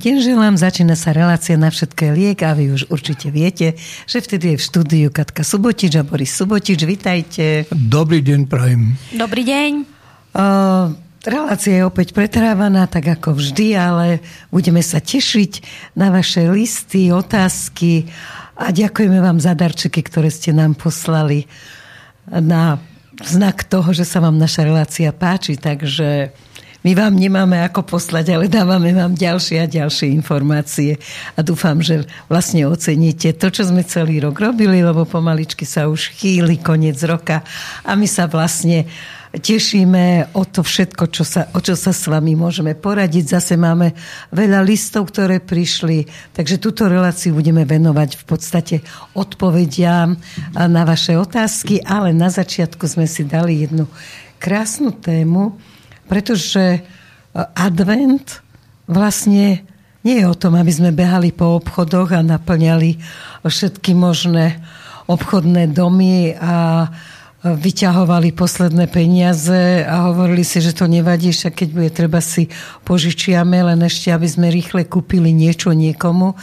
Deň želám, začína sa relácia na všetké liek a vy už určite viete, že vtedy je v štúdiu Katka Subotič a Boris Subotič. Vitajte. Dobrý deň, prajem. Dobrý deň. Uh, relácia je opäť pretrávaná, tak ako vždy, ale budeme sa tešiť na vaše listy, otázky a ďakujeme vám za darčeky, ktoré ste nám poslali na znak toho, že sa vám naša relácia páči, takže my vám nemáme ako poslať, ale dávame vám ďalšie a ďalšie informácie. A dúfam, že vlastne oceníte to, čo sme celý rok robili, lebo pomaličky sa už chýli koniec roka. A my sa vlastne tešíme o to všetko, čo sa, o čo sa s vami môžeme poradiť. Zase máme veľa listov, ktoré prišli, takže túto reláciu budeme venovať v podstate odpovediam na vaše otázky, ale na začiatku sme si dali jednu krásnu tému, pretože e, advent vlastne nie je o tom, aby sme behali po obchodoch a naplňali všetky možné obchodné domy a vyťahovali posledné peniaze a hovorili si, že to nevadí, však keď bude treba si požičiame, len ešte, aby sme rýchle kúpili niečo niekomu.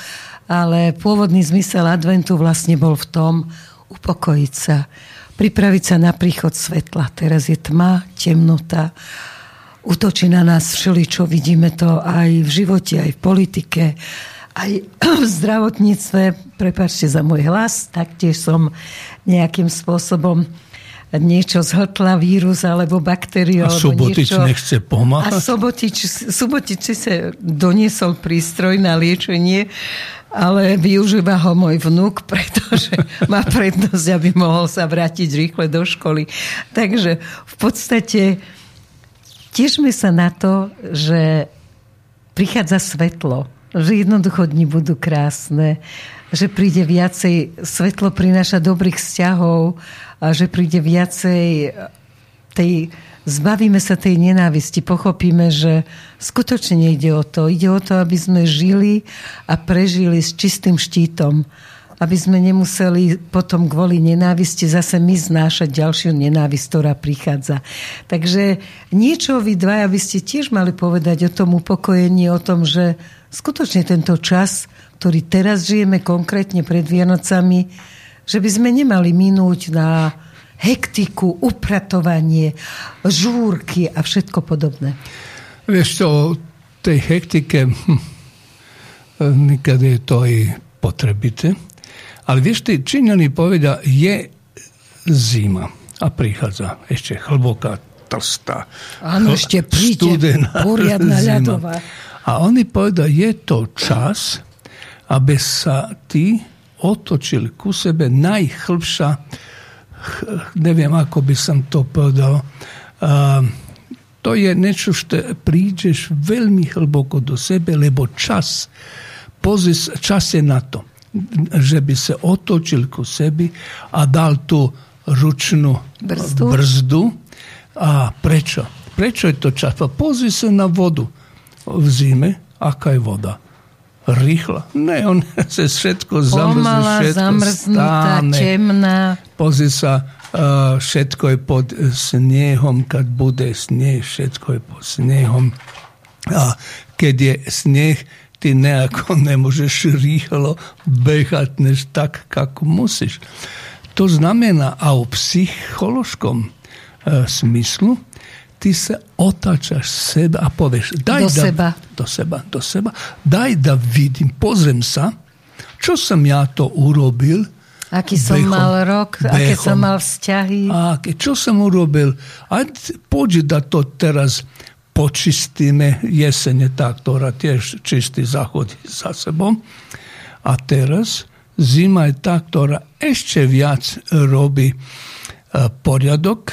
Ale pôvodný zmysel adventu vlastne bol v tom upokojiť sa, pripraviť sa na príchod svetla. Teraz je tma, temnota útočí na nás všeličo, vidíme to aj v živote, aj v politike, aj v zdravotníctve. Prepačte za môj hlas, taktiež som nejakým spôsobom niečo zhltla vírus alebo baktériu. A Subotič niečo. nechce pomáhať? A Subotič, Subotič sa doniesol prístroj na liečenie, ale využíva ho môj vnúk, pretože má prednosť, aby mohol sa vrátiť rýchle do školy. Takže v podstate tešme sa na to, že prichádza svetlo, že jednoducho dni budú krásne, že príde viacej, svetlo prináša dobrých vzťahov, a že príde viacej tej, zbavíme sa tej nenávisti, pochopíme, že skutočne nejde o to. Ide o to, aby sme žili a prežili s čistým štítom aby sme nemuseli potom kvôli nenávisti zase my znášať ďalšiu nenávisť, ktorá prichádza. Takže niečo vy dvaja by ste tiež mali povedať o tom upokojení, o tom, že skutočne tento čas, ktorý teraz žijeme konkrétne pred Vianocami, že by sme nemali minúť na hektiku, upratovanie, žúrky a všetko podobné. Vieš čo, tej hektike hm, je to i potrebité. Ale vieš, tí Číňani povedia, je zima a prichádza ešte hlboká, tlstá. Áno, ešte príde poriadna ľadová. A oni povedia, je to čas, aby sa ty otočil ku sebe najchlbša, neviem, ako by som to povedal, uh, to je niečo, že prídeš veľmi hlboko do sebe, lebo čas, pozis, čas je na to že by se otočil ku sebi a dal tú ručnú brzdu. brzdu. A prečo? Prečo je to čas? Pa pozri sa na vodu v zime. Aká je voda? Rýchla. Ne, on se všetko zamrzne, všetko zamrznutá, temná. Pozri sa, uh, všetko je pod snehom, kad bude sneh, všetko je pod snehom. A keď je sneh, ty nejako nemôžeš rýchlo behať než tak, ako musíš. To znamená, a o psycholožskom e, smyslu, ty sa otáčaš seba a povieš, daj do da, seba. do seba, do seba, daj da vidím, pozriem sa, čo som ja to urobil, Aký som bechom, mal rok, bechom, aké som mal vzťahy. A čo som urobil. A poď da to teraz počistíme jesene tá, ktorá tiež čistý zachodí za sebou. A teraz zima je tá, ktorá ešte viac robí e, poriadok,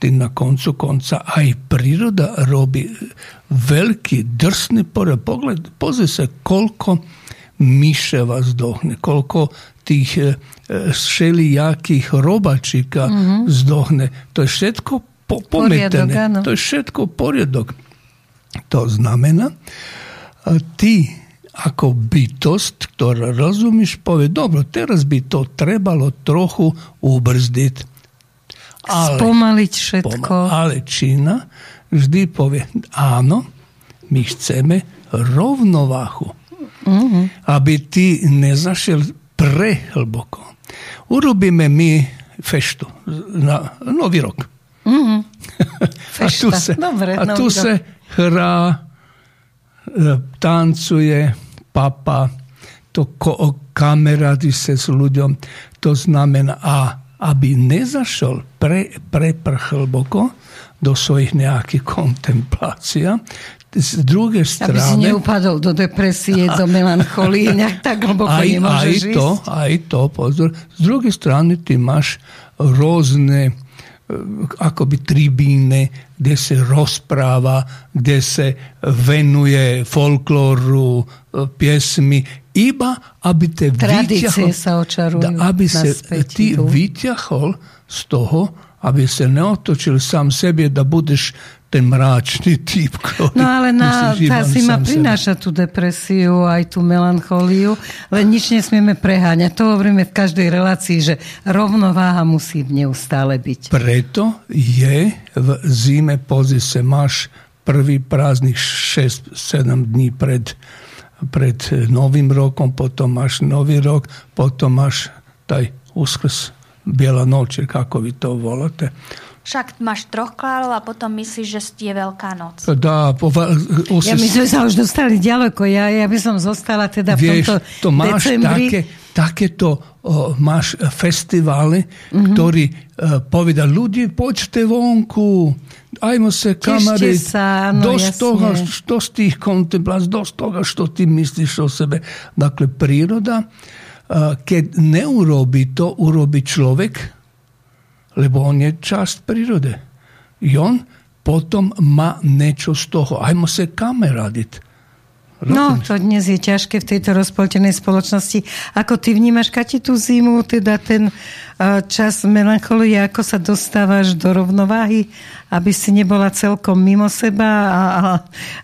tým na koncu konca aj príroda robí veľký, drsný poriadok. Pogled, pozri sa, koľko myševa zdohne, koľko tých e, všelijakých robačíka mm-hmm. zdohne. To je všetko po, pometené. To je všetko poriadok. To znamená, ty ako bytost, ktorá rozumíš, povie, dobro, teraz by to trebalo trochu ubrzdiť. Ale, Spomaliť všetko. ale Čína vždy povie, áno, my chceme rovnováhu. Mm-hmm. Aby ty nezašiel prehlboko. Urobíme my feštu na nový rok. Mm-hmm. a tu se, Dobre, a tu se hrá, e, tancuje, papa, to ko, kamerady se s ľuďom. To znamená, a aby nezašol pre, preprhlboko do svojich nejakých kontemplácia, z druhej strany... Aby si neupadol do depresie, do melancholie, nejak tak hlboko aj, nemôžeš aj to, ísť. Aj to, pozor. Z druhej strany ty máš rôzne akoby tribíne, kde sa rozpráva, kde sa venuje folklóru, e, piesmi, iba aby te vyťahol, sa očarujú. Aby sa ty vyťahol z toho, aby sa neotočil sám sebe, da budeš ten mráčný typ. No ale na, myslí, tá zima prináša tú depresiu, aj tú melanchóliu, len nič nesmieme preháňať. To hovoríme v každej relácii, že rovnováha musí neustále byť. Preto je v zime, pozri sa, máš prvý prázdnych 6-7 dní pred, pred novým rokom, potom máš nový rok, potom máš taj uskrs, biela noč, ako vy to voláte však máš troch kráľov a potom myslíš, že je Veľká noc. Dá, pova- osi... Ja my sme sa už dostali ďaleko. Ja, ja by som zostala teda v tomto to máš decembri. také, takéto o, máš festivály, mm-hmm. ktorí e, povedal, ľudí, poďte vonku, ajmo se kamariť, sa, áno, dosť toho, što z tých kontemplácií, dosť toho, što ty myslíš o sebe. Dakle, príroda, e, keď neurobi to, urobi človek, lebo on je časť prírody. I on potom má niečo z toho. Ajmo sa kameradiť. No, to dnes je ťažké v tejto rozpoltenej spoločnosti. Ako ty vnímaš, Kati, tú zimu, teda ten čas melancholie, ako sa dostávaš do rovnováhy, aby si nebola celkom mimo seba,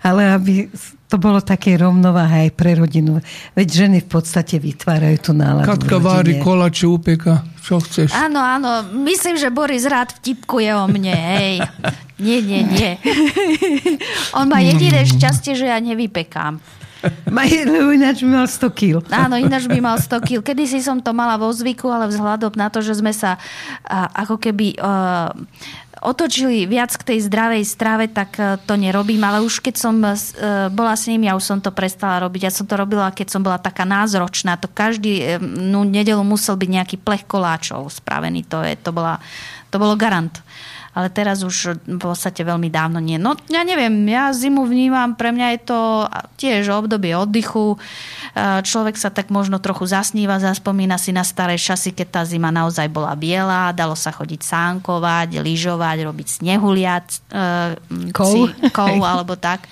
ale aby to bolo také rovnováha aj pre rodinu. Veď ženy v podstate vytvárajú tú náladu Katka vári kolače, upeka. Čo chceš? Áno, áno. Myslím, že Boris rád vtipkuje o mne, hej. Nie, nie, nie. On má jediné šťastie, že ja nevypekám. Ma, ináč by mal 100 kg. Áno, ináč by mal 100 kg. Kedy si som to mala vo zvyku, ale vzhľadom na to, že sme sa a, ako keby... Uh, otočili viac k tej zdravej strave, tak e, to nerobím, ale už keď som e, bola s nimi, ja už som to prestala robiť. Ja som to robila, keď som bola taká názročná. To každý no, nedelu musel byť nejaký plech koláčov spravený. To, je, to, bola, to bolo garant ale teraz už v podstate veľmi dávno nie. No ja neviem, ja zimu vnímam, pre mňa je to tiež obdobie oddychu. Človek sa tak možno trochu zasníva, zaspomína si na staré časy, keď tá zima naozaj bola biela, dalo sa chodiť sánkovať, lyžovať, robiť snehuliac, kol, kol alebo tak.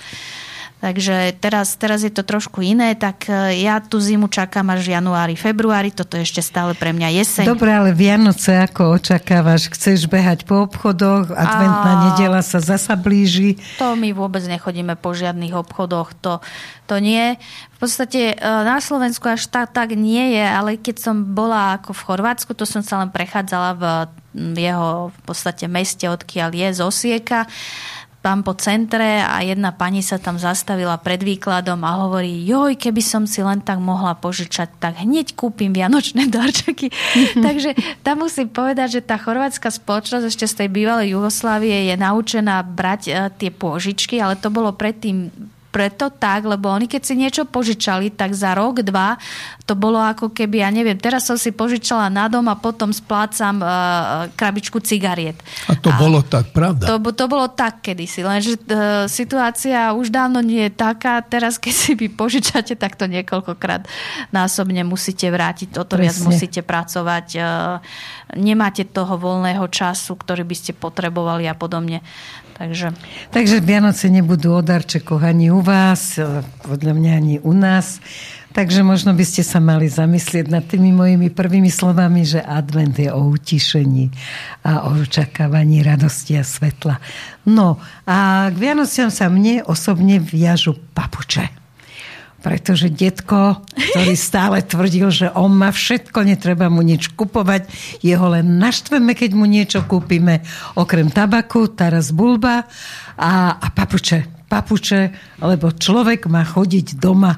Takže teraz, teraz je to trošku iné, tak e, ja tú zimu čakám až januári, februári, toto je ešte stále pre mňa jeseň. Dobre, ale Vianoce ako očakávaš? Chceš behať po obchodoch? Adventná A... nedela sa zasa blíži? To my vôbec nechodíme po žiadnych obchodoch, to, to nie. V podstate e, na Slovensku až tak, tak nie je, ale keď som bola ako v Chorvátsku, to som sa len prechádzala v jeho v podstate meste, odkiaľ je z Osieka tam po centre a jedna pani sa tam zastavila pred výkladom a hovorí, joj, keby som si len tak mohla požičať, tak hneď kúpim vianočné darčeky. Takže tam musím povedať, že tá chorvátska spoločnosť ešte z tej bývalej Jugoslávie je naučená brať e, tie pôžičky, ale to bolo predtým preto tak, lebo oni keď si niečo požičali, tak za rok, dva to bolo ako keby, ja neviem, teraz som si požičala na dom a potom splácam uh, krabičku cigariet. A to a bolo tak, pravda? To, to bolo tak kedysi, lenže uh, situácia už dávno nie je taká, teraz keď si vy požičate, tak to niekoľkokrát násobne musíte vrátiť, o to viac musíte pracovať, uh, nemáte toho voľného času, ktorý by ste potrebovali a podobne. Takže... Takže Vianoce nebudú o darčekoch ani u vás, podľa mňa ani u nás. Takže možno by ste sa mali zamyslieť nad tými mojimi prvými slovami, že advent je o utišení a o očakávaní radosti a svetla. No a k Vianociam sa mne osobne viažu papuče pretože detko, ktorý stále tvrdil, že on má všetko, netreba mu nič kupovať, jeho len naštveme, keď mu niečo kúpime, okrem tabaku, teraz bulba a, a papuče. papuče, lebo človek má chodiť doma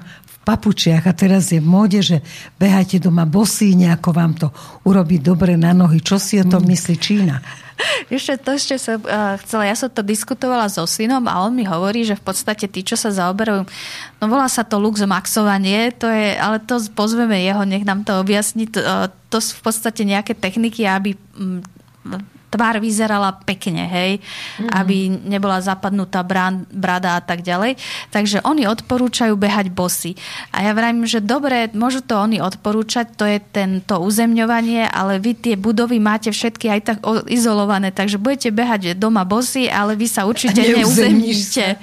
papučiach a teraz je v móde, že behajte doma bosí, nejako vám to urobí dobre na nohy. Čo si o tom mm. myslí Čína? Ešte to ešte som uh, chcela, ja som to diskutovala so synom a on mi hovorí, že v podstate tí, čo sa zaoberajú, no volá sa to lux maxovanie, to je, ale to pozveme jeho, nech nám to objasní. To, uh, to sú v podstate nejaké techniky, aby um, tvár vyzerala pekne, hej, mm-hmm. aby nebola zapadnutá brada a tak ďalej. Takže oni odporúčajú behať bosy. A ja vravím, že dobre, môžu to oni odporúčať, to je tento uzemňovanie, ale vy tie budovy máte všetky aj tak izolované, takže budete behať doma bosy, ale vy sa určite neuzemníte.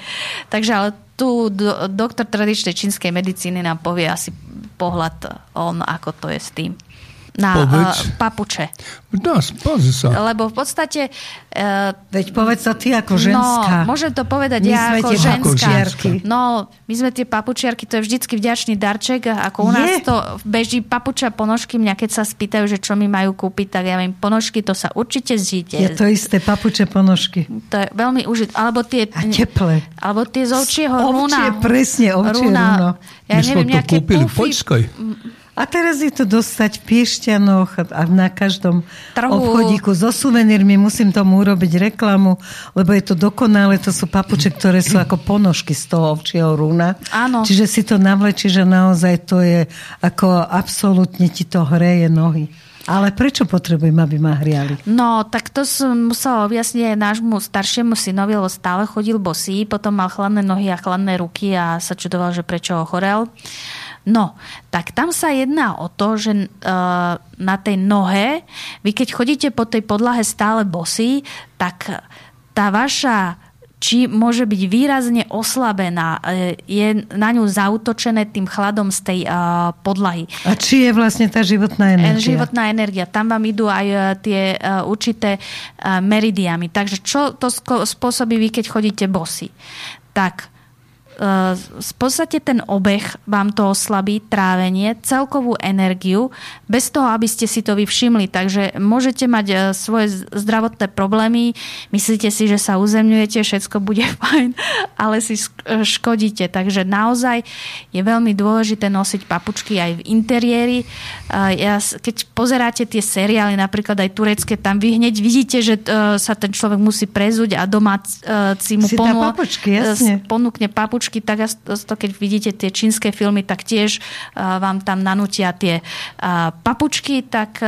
Takže ale tu do, doktor tradičnej čínskej medicíny nám povie asi pohľad on, ako to je s tým na povedz. Uh, papuče. No, pozri sa. Lebo v podstate... Uh, Veď povedz sa ty ako ženská. No, môžem to povedať my ja ako ženská. Ako no, my sme tie papučiarky, to je vždycky vďačný darček. Ako u je. nás to beží papuča ponožky. Mňa keď sa spýtajú, že čo mi majú kúpiť, tak ja viem, ponožky, to sa určite zžite. Je to isté, papuče ponožky. To je veľmi užit. Alebo tie... A teple. Alebo tie z ovčieho rúna. Ovčie, presne, ovčie rúna. Ja my neviem, sme to kúpili pufy, v Poľskoj. A teraz je to dostať v Piešťanoch a na každom Trhu. obchodíku so suvenírmi. Musím tomu urobiť reklamu, lebo je to dokonalé. To sú papuče, ktoré sú ako ponožky z toho ovčieho rúna. Áno. Čiže si to navlečí, že naozaj to je ako absolútne ti to hreje nohy. Ale prečo potrebujem, aby ma hriali? No, tak to som musela objasniť aj nášmu staršiemu synovi, lebo stále chodil bosý, potom mal chladné nohy a chladné ruky a sa čudoval, že prečo ochorel. No, tak tam sa jedná o to, že uh, na tej nohe, vy keď chodíte po tej podlahe stále bosy, tak tá vaša či môže byť výrazne oslabená, e, je na ňu zautočené tým chladom z tej uh, podlahy. A či je vlastne tá životná energia? Životná energia. Tam vám idú aj tie uh, určité uh, meridiamy. Takže čo to spôsobí vy, keď chodíte bosy? Tak v podstate ten obeh vám to oslabí, trávenie, celkovú energiu, bez toho, aby ste si to vyvšimli. Takže môžete mať e, svoje zdravotné problémy, myslíte si, že sa uzemňujete, všetko bude fajn, ale si e, škodíte. Takže naozaj je veľmi dôležité nosiť papučky aj v interiéri. Ja, keď pozeráte tie seriály, napríklad aj turecké, tam vy hneď vidíte, že sa ten človek musí prezúť a doma si mu ponúkne papučky papučky, tak to, keď vidíte tie čínske filmy, tak tiež vám tam nanútia tie papučky, tak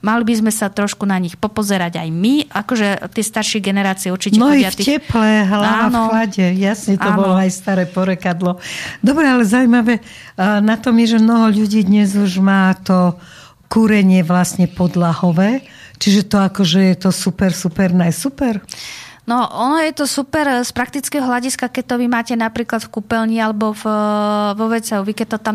mali by sme sa trošku na nich popozerať aj my, akože tie staršie generácie určite no chodia. v tých... teple, hlava áno, v chlade, jasne to áno. bolo aj staré porekadlo. Dobre, ale zaujímavé na tom je, že mnoho ľudí dnes už má to kúrenie vlastne podlahové, čiže to akože je to super, super, najsuper. super. No, ono je to super z praktického hľadiska, keď to vy máte napríklad v kúpeľni alebo v, vo WC. Vy keď to tam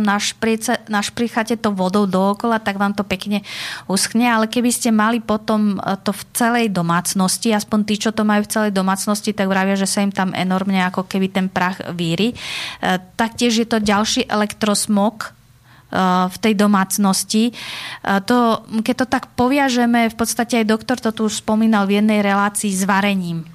našpricháte to vodou dookola, tak vám to pekne uschne, ale keby ste mali potom e, to v celej domácnosti, aspoň tí, čo to majú v celej domácnosti, tak vravia, že sa im tam enormne ako keby ten prach víri. Taktiež je to ďalší elektrosmog, v tej domácnosti. To, keď to tak poviažeme, v podstate aj doktor to tu spomínal v jednej relácii s varením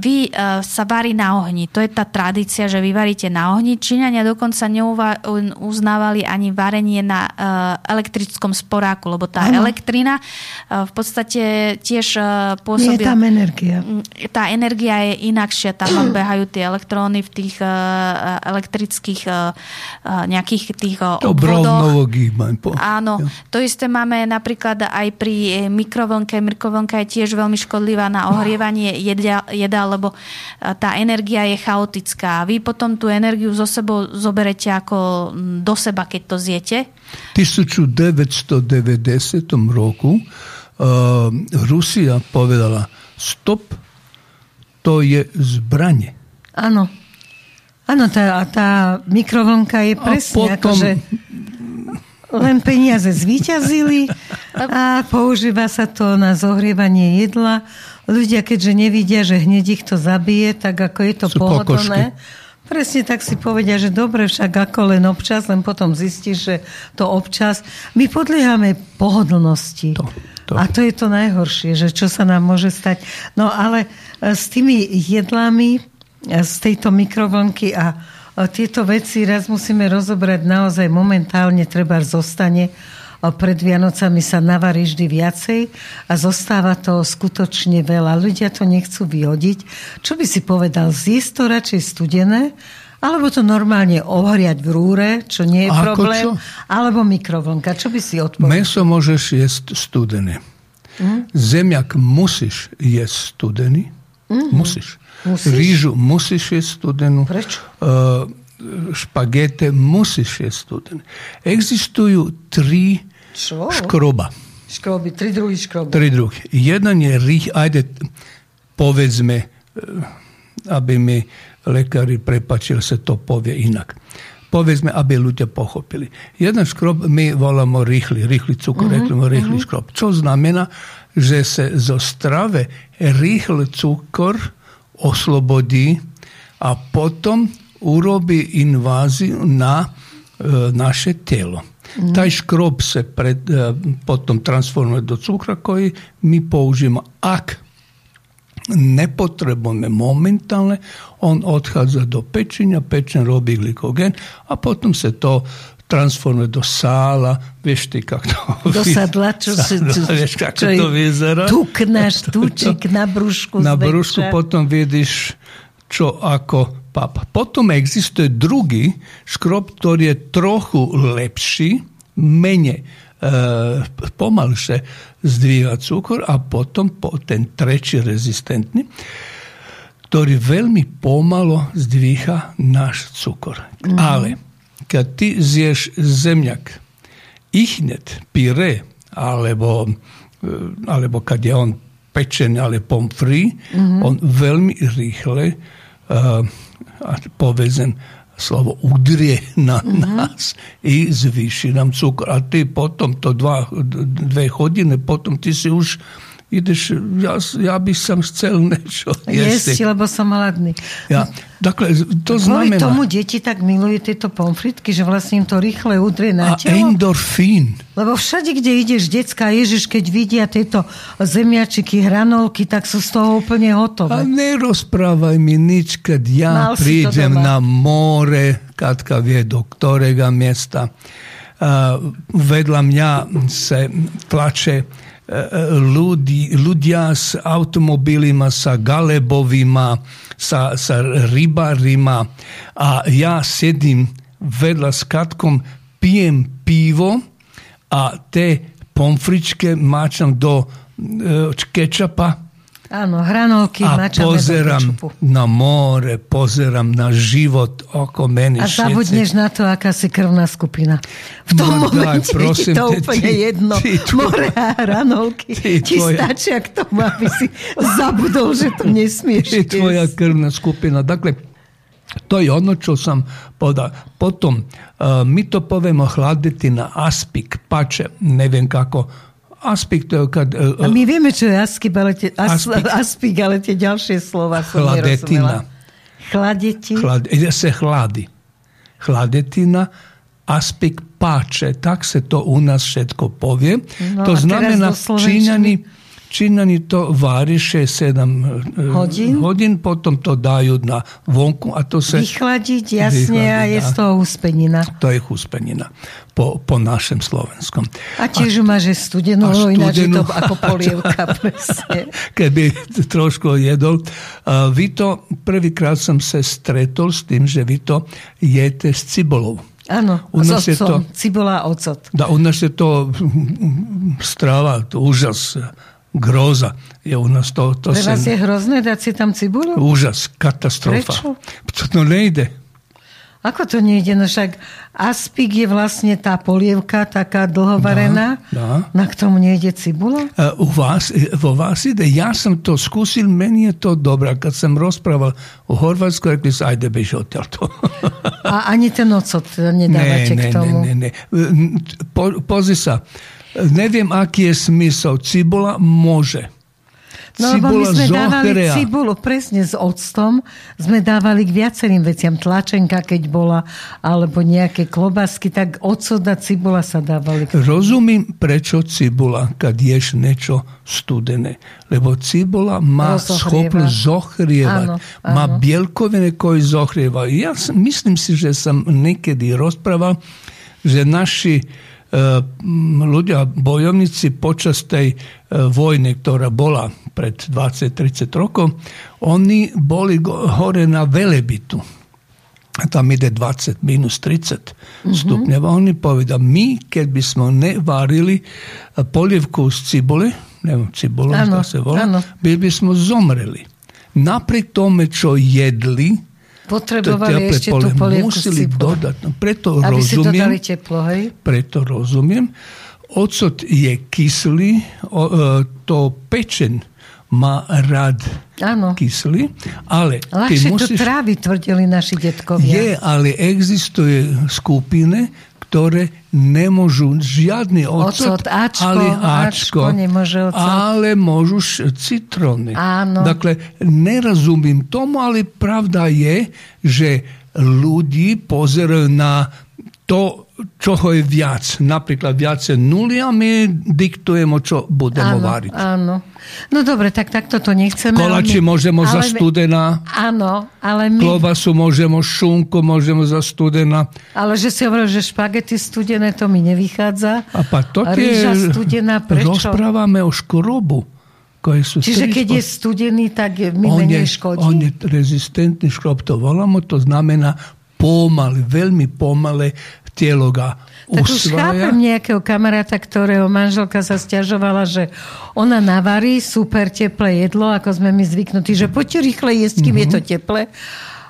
vy e, sa varí na ohni. To je tá tradícia, že vy varíte na ohni. Číňania dokonca neuznávali ani varenie na e, elektrickom sporáku, lebo tá ano. elektrina e, v podstate tiež pôsobí... Je tam energia. Tá energia je inakšia. Tam vám behajú tie elektróny v tých elektrických nejakých tých obvodoch. Áno. To isté máme napríklad aj pri mikrovlnke. Mikrovlnka je tiež veľmi škodlivá na ohrievanie jedla, jedá, lebo e, tá energia je chaotická. Vy potom tú energiu zo sebou zoberete ako do seba, keď to zjete? V 1990 roku uh, Rusia povedala stop, to je zbranie. Áno. Áno, tá, tá mikrovlnka je presne potom... akože len peniaze zvíťazili a používa sa to na zohrievanie jedla ľudia, keďže nevidia, že hneď ich to zabije, tak ako je to Sú pohodlné, pokožky. presne tak si povedia, že dobre, však ako len občas, len potom zistíš, že to občas. My podliehame pohodlnosti. To, to. A to je to najhoršie, že čo sa nám môže stať. No ale e, s tými jedlami z tejto mikrovlnky a tieto veci raz musíme rozobrať naozaj momentálne, treba zostane pred Vianocami sa navarí vždy viacej a zostáva to skutočne veľa. Ľudia to nechcú vyhodiť. Čo by si povedal, zjesť to radšej studené, alebo to normálne ohriať v rúre, čo nie je Ako problém, čo? alebo mikrovlnka. Čo by si odpovedal? Meso môžeš jesť studené. Mm? Zemiak musíš jesť studený. Mm-hmm. Musíš. musíš. Rížu musíš jesť studenú. Prečo? Uh, špagete musíš jesť studené. Existujú tri Čo? Škroba. Škrobi, tri drugi škrobi. Tri drugi. Jedan je rih, ajde, povedzme, e, aby mi lekari prepačili se to povje inak. Povedzme, aby ljudje pohopili. Jedan škrob mi volamo rihli, rihli cukor, mhm, uh-huh, reklamo rihli uh-huh. škrob. To znamena, že se zo strave rihli cukor oslobodi, a potom urobi invaziju na e, naše telo. Mm. Taj škrob se pred, e, potom transformuje do cukra koji mi použijemo. Ak ne potrebujeme momentalne, on odchádza do pečenja, pečen robi glikogen, a potom se to transformuje do sála, vieš ty, kak to Do sadla, čo, sadla, čo, vieš, kako to vyzerá. Tuknáš, tučik na brúšku. Na brúšku potom vidiš čo ako papa. Potom existuje drugi škrob, ktorý je trochu lepší, menej e, pomalše zdvíha cukor a potom po, ten treći rezistentni, ktorý veľmi pomalo zdvíha náš cukor. Mm. Ale kad ti zješ zemljak, ihnet, pire, alebo, e, alebo kad je on pečen, ale pomfri, mm-hmm. on veľmi rýchle uh, povezan slovo udrije na nas -hmm. nas i zviši nam cukor. A ti potom, to dva, dve hodine, potom ti si už ideš, ja, ja by som chcel niečo jesť. Jesť, lebo som hladný. Ja, takhle, to Kvôli znamená... tomu deti tak milujú tieto pomfritky, že vlastne im to rýchle udrie na a telo. endorfín. Lebo všade, kde ideš, detská Ježiš, keď vidia tieto zemiačiky, hranolky, tak sú z toho úplne hotové. A nerozprávaj mi nič, keď ja Mal prídem na more, Katka vie do ktorého miesta. Uh, vedľa mňa sa tlače ľudí, ľudia s automobilima, sa galebovima, sa, sa rybarima. A ja sedím vedľa s Katkom, pijem pivo a te pomfričke mačam do e, kečapa Áno, hranolky a pozerám na more, pozerám na život oko mene. A zabudneš na to, aká si krvná skupina. V tom no, momente daj, je to úplne ty, jedno. Ty, ty, more a hranolky ty, ti tvoja, stačia k tomu, aby si zabudol, že to nesmieš Ty tvoja krvná skupina. Dakle, to je ono čo sam podal. Potom, uh, mi to povemo hladiti na aspik, pače, ne viem kako, je kad... Uh, a my vieme, čo je aspik, ale tie, as, aspik, aspik, ale tie ďalšie slova som Chladetina. Chladeti. Chlad, se chladi. Chladetina, aspik pače, tak se to u nás všetko povie. No, to znamená, Číňani Číňani to vári 6-7 e, hodín. hodín, potom to dajú na vonku a to sa... Vychladiť, jasne, a je z toho huspenina. To je huspenina po, po našem slovenskom. A tiež a, máš studenú, a ináč je to ako polievka, presne. Keby trošku jedol. Uh, vy to, prvýkrát som sa stretol s tým, že vy to jete s cibolou. Áno, u nás je to, cibola a ocot. Da, u nás je to strava, to úžas Gróza je u nás to. to Pre vás je hrozné dať si tam cibulu? Úžas, katastrofa. Prečo? To nejde. Ako to nejde? No však aspik je vlastne tá polievka, taká dlhovarená. Dá, dá. Na k tomu nejde cibula? Uh, u vás, e, vo vás ide. Ja som to skúsil, meni je to dobré. Kad som rozprával o Horvátsku, rekli sa, ajde bež odtiaľ to. A ani ten ocot nedávate ne, ne, k tomu? Ne, ne, ne. Po, pozri sa, Neviem, aký je smysl. Cibola môže. No lebo my Cibula sme dávali zohrea. cibulu presne s octom, sme dávali k viacerým veciam. Tlačenka, keď bola, alebo nejaké klobásky, tak ocot a cibula sa dávali. Rozumím prečo cibula kad ješ niečo studené. Lebo cibula má Rozohrieva. schopnosť zohrievať. Áno, Má áno. bielkoviny, koje zohrievajú. Ja myslím si, že som niekedy rozprával, že naši Eh, ľudia, bojovnici počas tej eh, vojny, ktorá bola pred 20-30 rokov, oni boli hore na velebitu. Tam ide 20, minus 30. Mm-hmm. Oni poveda, mi keď by smo ne varili eh, poljevku s cibule, ne cibulom, ano, se vola, bi bismo zomreli. Naprijed tome čo jedli, Potrebovali ešte tú polievku museli dodať. No, preto Aby si to rozumiem, dali teplo, hej? preto rozumiem. Ocot je kyslý, o, e, to pečen má rád Áno. kyslý, ale ty Ľahšie to musíš... trávi, tvrdili naši detkovia. Je, ale existuje skupiny, ktoré nemôžu žiadny ocot, Ocot, Ačko, ale Ačko ocot. ale môžu citróny. Áno. Dakle, nerozumím tomu, ale pravda je, že ľudí pozerajú na to, čoho je viac. Napríklad viacej nuly a my diktujeme, čo budeme áno, variť. áno. No dobre, tak takto to nechceme. Kolači my- môžeme za ale my- studená, Áno, ale my... klobasu môžeme, šunku môžeme za studená. Ale že si hovoril, že špagety studené, to mi nevychádza. A pa to Rýža tie studená, prečo? rozprávame o škrobu, Čiže keď je studený, tak mi on je, menej škodí? on je rezistentný škrob, to voláme, to znamená pomaly, veľmi pomale telo ga Tak už chápem nejakého kamaráta, ktorého manželka sa stiažovala, že ona navarí super teplé jedlo, ako sme my zvyknutí, že poďte rýchle jesť, kým je Mhm. to teplé.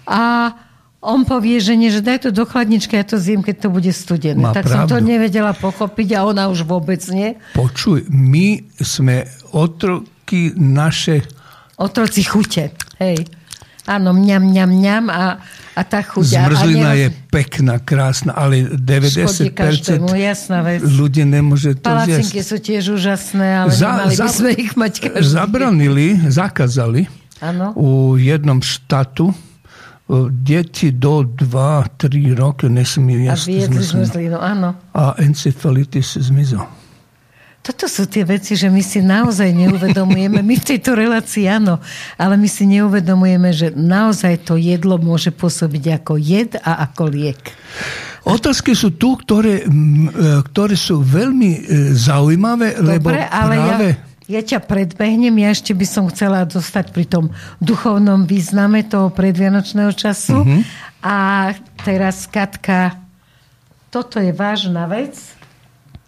A on povie žene, že daj to do chladničky, ja to zjem, keď to bude studené. Má tak som to pravdu. nevedela pochopiť a ona už vôbec nie. Počuj, my sme otroky naše Otroci chute. Hej. Áno, mňam, mňam, mňam a, a tá chuť. A- a Zmrzlina neroz- je pekná, krásna, ale Škodí 90% každému, jasná vec. ľudí nemôže to Palacinky zjesť. sú tiež úžasné, ale Za- nemali by za- sme ich mať každý. Zabranili, zakázali Áno. u jednom štátu e, deti do 2-3 roky nesmí jesť zmrzlinu. A encefalitis zmizol. Toto sú tie veci, že my si naozaj neuvedomujeme, my v tejto relácii áno, ale my si neuvedomujeme, že naozaj to jedlo môže pôsobiť ako jed a ako liek. Otázky sú tu, ktoré, e, ktoré sú veľmi e, zaujímavé, lebo Dobre, ale práve... ja, ja ťa predbehnem, ja ešte by som chcela dostať pri tom duchovnom význame toho predvianočného času. Mhm. A teraz, Katka, toto je vážna vec.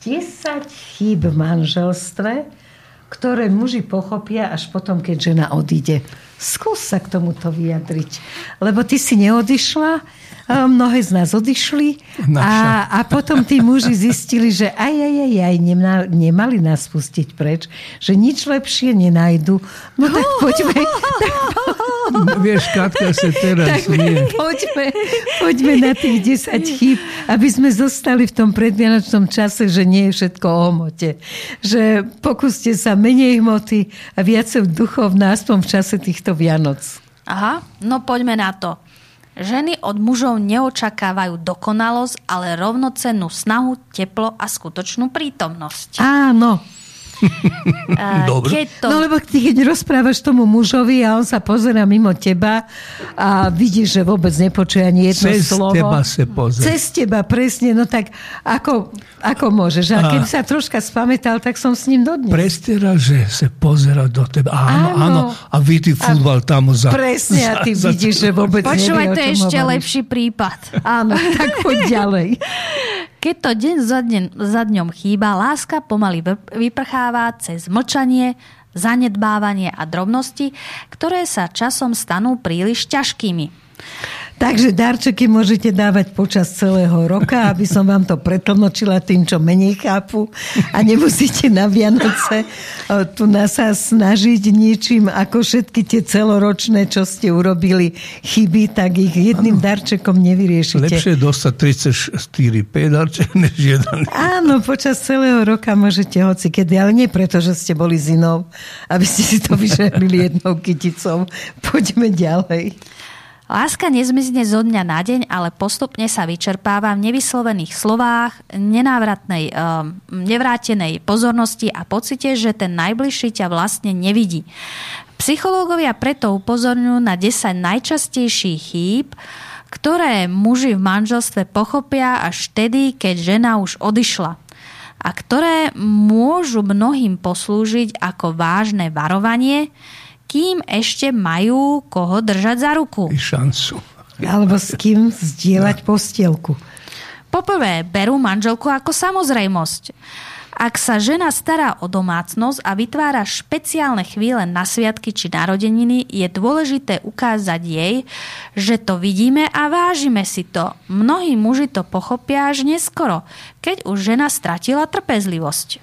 10 chýb v manželstve, ktoré muži pochopia až potom, keď žena odíde. Skús sa k tomuto vyjadriť. Lebo ty si neodišla, mnohé z nás odišli a, a potom tí muži zistili, že aj, aj, aj, aj nemali nás pustiť preč, že nič lepšie nenajdu. No tak poďme, tak, Vieš, Katka sa teraz tak smie. poďme, poďme na tých 10 chýb, aby sme zostali v tom predvianočnom čase, že nie je všetko o hmote. Že pokúste sa menej hmoty a viacej duchovná, aspoň v čase týchto Vianoc. Aha, no poďme na to. Ženy od mužov neočakávajú dokonalosť, ale rovnocennú snahu, teplo a skutočnú prítomnosť. Áno. Dobre. Keď to... No lebo ty, keď rozprávaš tomu mužovi a on sa pozera mimo teba a vidíš, že vôbec nepočuje ani jedno Cez slovo. teba sa pozrie. Cez teba, presne. No tak ako, ako môžeš? A A- keď sa troška spamätal, tak som s ním dodnes. Prestiera, že sa pozera do teba. Áno, Áno. áno. A vidí futbal tam za... Presne, a ty za- vidíš, že vôbec Počúvaj, to je ešte hovoríš. lepší prípad. Áno, tak poď ďalej. Keď to deň za, deň, za dňom chýba, láska pomaly vyprcháva cez mlčanie, zanedbávanie a drobnosti, ktoré sa časom stanú príliš ťažkými. Takže darčeky môžete dávať počas celého roka, aby som vám to pretlmočila tým, čo menej chápu a nemusíte na Vianoce tu nás sa snažiť ničím ako všetky tie celoročné, čo ste urobili chyby, tak ich jedným darčekom nevyriešite. Lepšie dostať 34 5 darček, než jeden. Áno, počas celého roka môžete hoci kedy, ale nie preto, že ste boli z inou, aby ste si to vyžarili jednou kyticou. Poďme ďalej. Láska nezmizne zo dňa na deň, ale postupne sa vyčerpáva v nevyslovených slovách, nenávratnej, um, nevrátenej pozornosti a pocite, že ten najbližší ťa vlastne nevidí. Psychológovia preto upozorňujú na 10 najčastejších chýb, ktoré muži v manželstve pochopia až vtedy, keď žena už odišla a ktoré môžu mnohým poslúžiť ako vážne varovanie, kým ešte majú koho držať za ruku. I šancu. Alebo s kým zdieľať postielku. Poprvé, berú manželku ako samozrejmosť. Ak sa žena stará o domácnosť a vytvára špeciálne chvíle na sviatky či narodeniny, je dôležité ukázať jej, že to vidíme a vážime si to. Mnohí muži to pochopia až neskoro, keď už žena stratila trpezlivosť.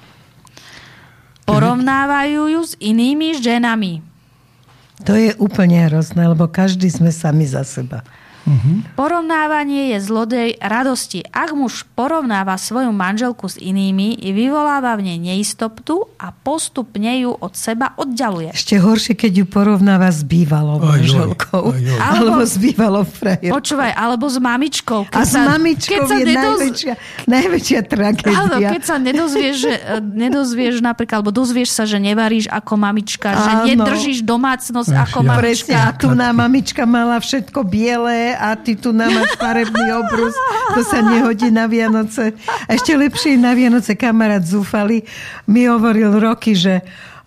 Porovnávajú ju s inými ženami. To je úplne hrozné, lebo každý sme sami za seba. Uh-huh. Porovnávanie je zlodej radosti. Ak muž porovnáva svoju manželku s inými, vyvoláva v nej neistotu a postupne ju od seba oddialuje. Ešte horšie, keď ju porovnáva s bývalou manželkou. Alebo, alebo s bývalou frajerkou. Počúvaj, alebo s mamičkou. Keď a s mamičkou sa je nedoz... najväčšia, najväčšia tragédia. Áno, keď sa nedozvieš, že, nedozvieš napríklad, alebo dozvieš sa, že nevaríš ako mamička, Áno. že nedržíš domácnosť Ach, ako ja. mamička. Presne, a tu na mamička mala všetko biele a ty tu nám máš farebný obrus, to sa nehodí na Vianoce. A ešte lepšie na Vianoce kamarát zúfali mi hovoril roky, že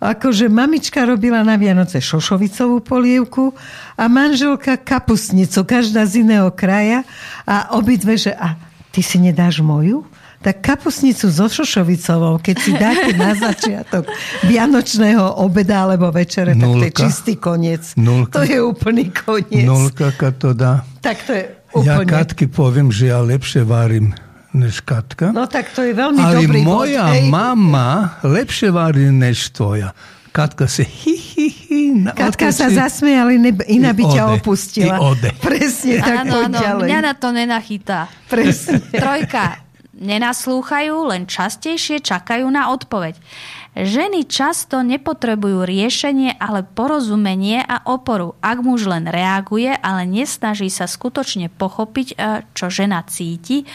akože mamička robila na Vianoce šošovicovú polievku a manželka kapusnicu, každá z iného kraja a obidve, že a ty si nedáš moju? Tak kapusnicu so šošovicovou, keď si dáte na začiatok vianočného obeda alebo večere, Nulka. tak to je čistý koniec. Nulka. To je úplný koniec. Nulka, to dá. Tak to je úplne. Ja Katky poviem, že ja lepšie varím než Katka. No tak to je veľmi Ale dobrý moja bod, mama lepšie varí než tvoja. Katka sa hi, hi, hi, na Katka otočí. sa zasmie, ale ne, iná by ťa opustila. I ode. Presne, tak áno, áno, ďalej. mňa na to nenachytá. Presne. Trojka nenaslúchajú, len častejšie čakajú na odpoveď. Ženy často nepotrebujú riešenie, ale porozumenie a oporu. Ak muž len reaguje, ale nesnaží sa skutočne pochopiť, e, čo žena cíti,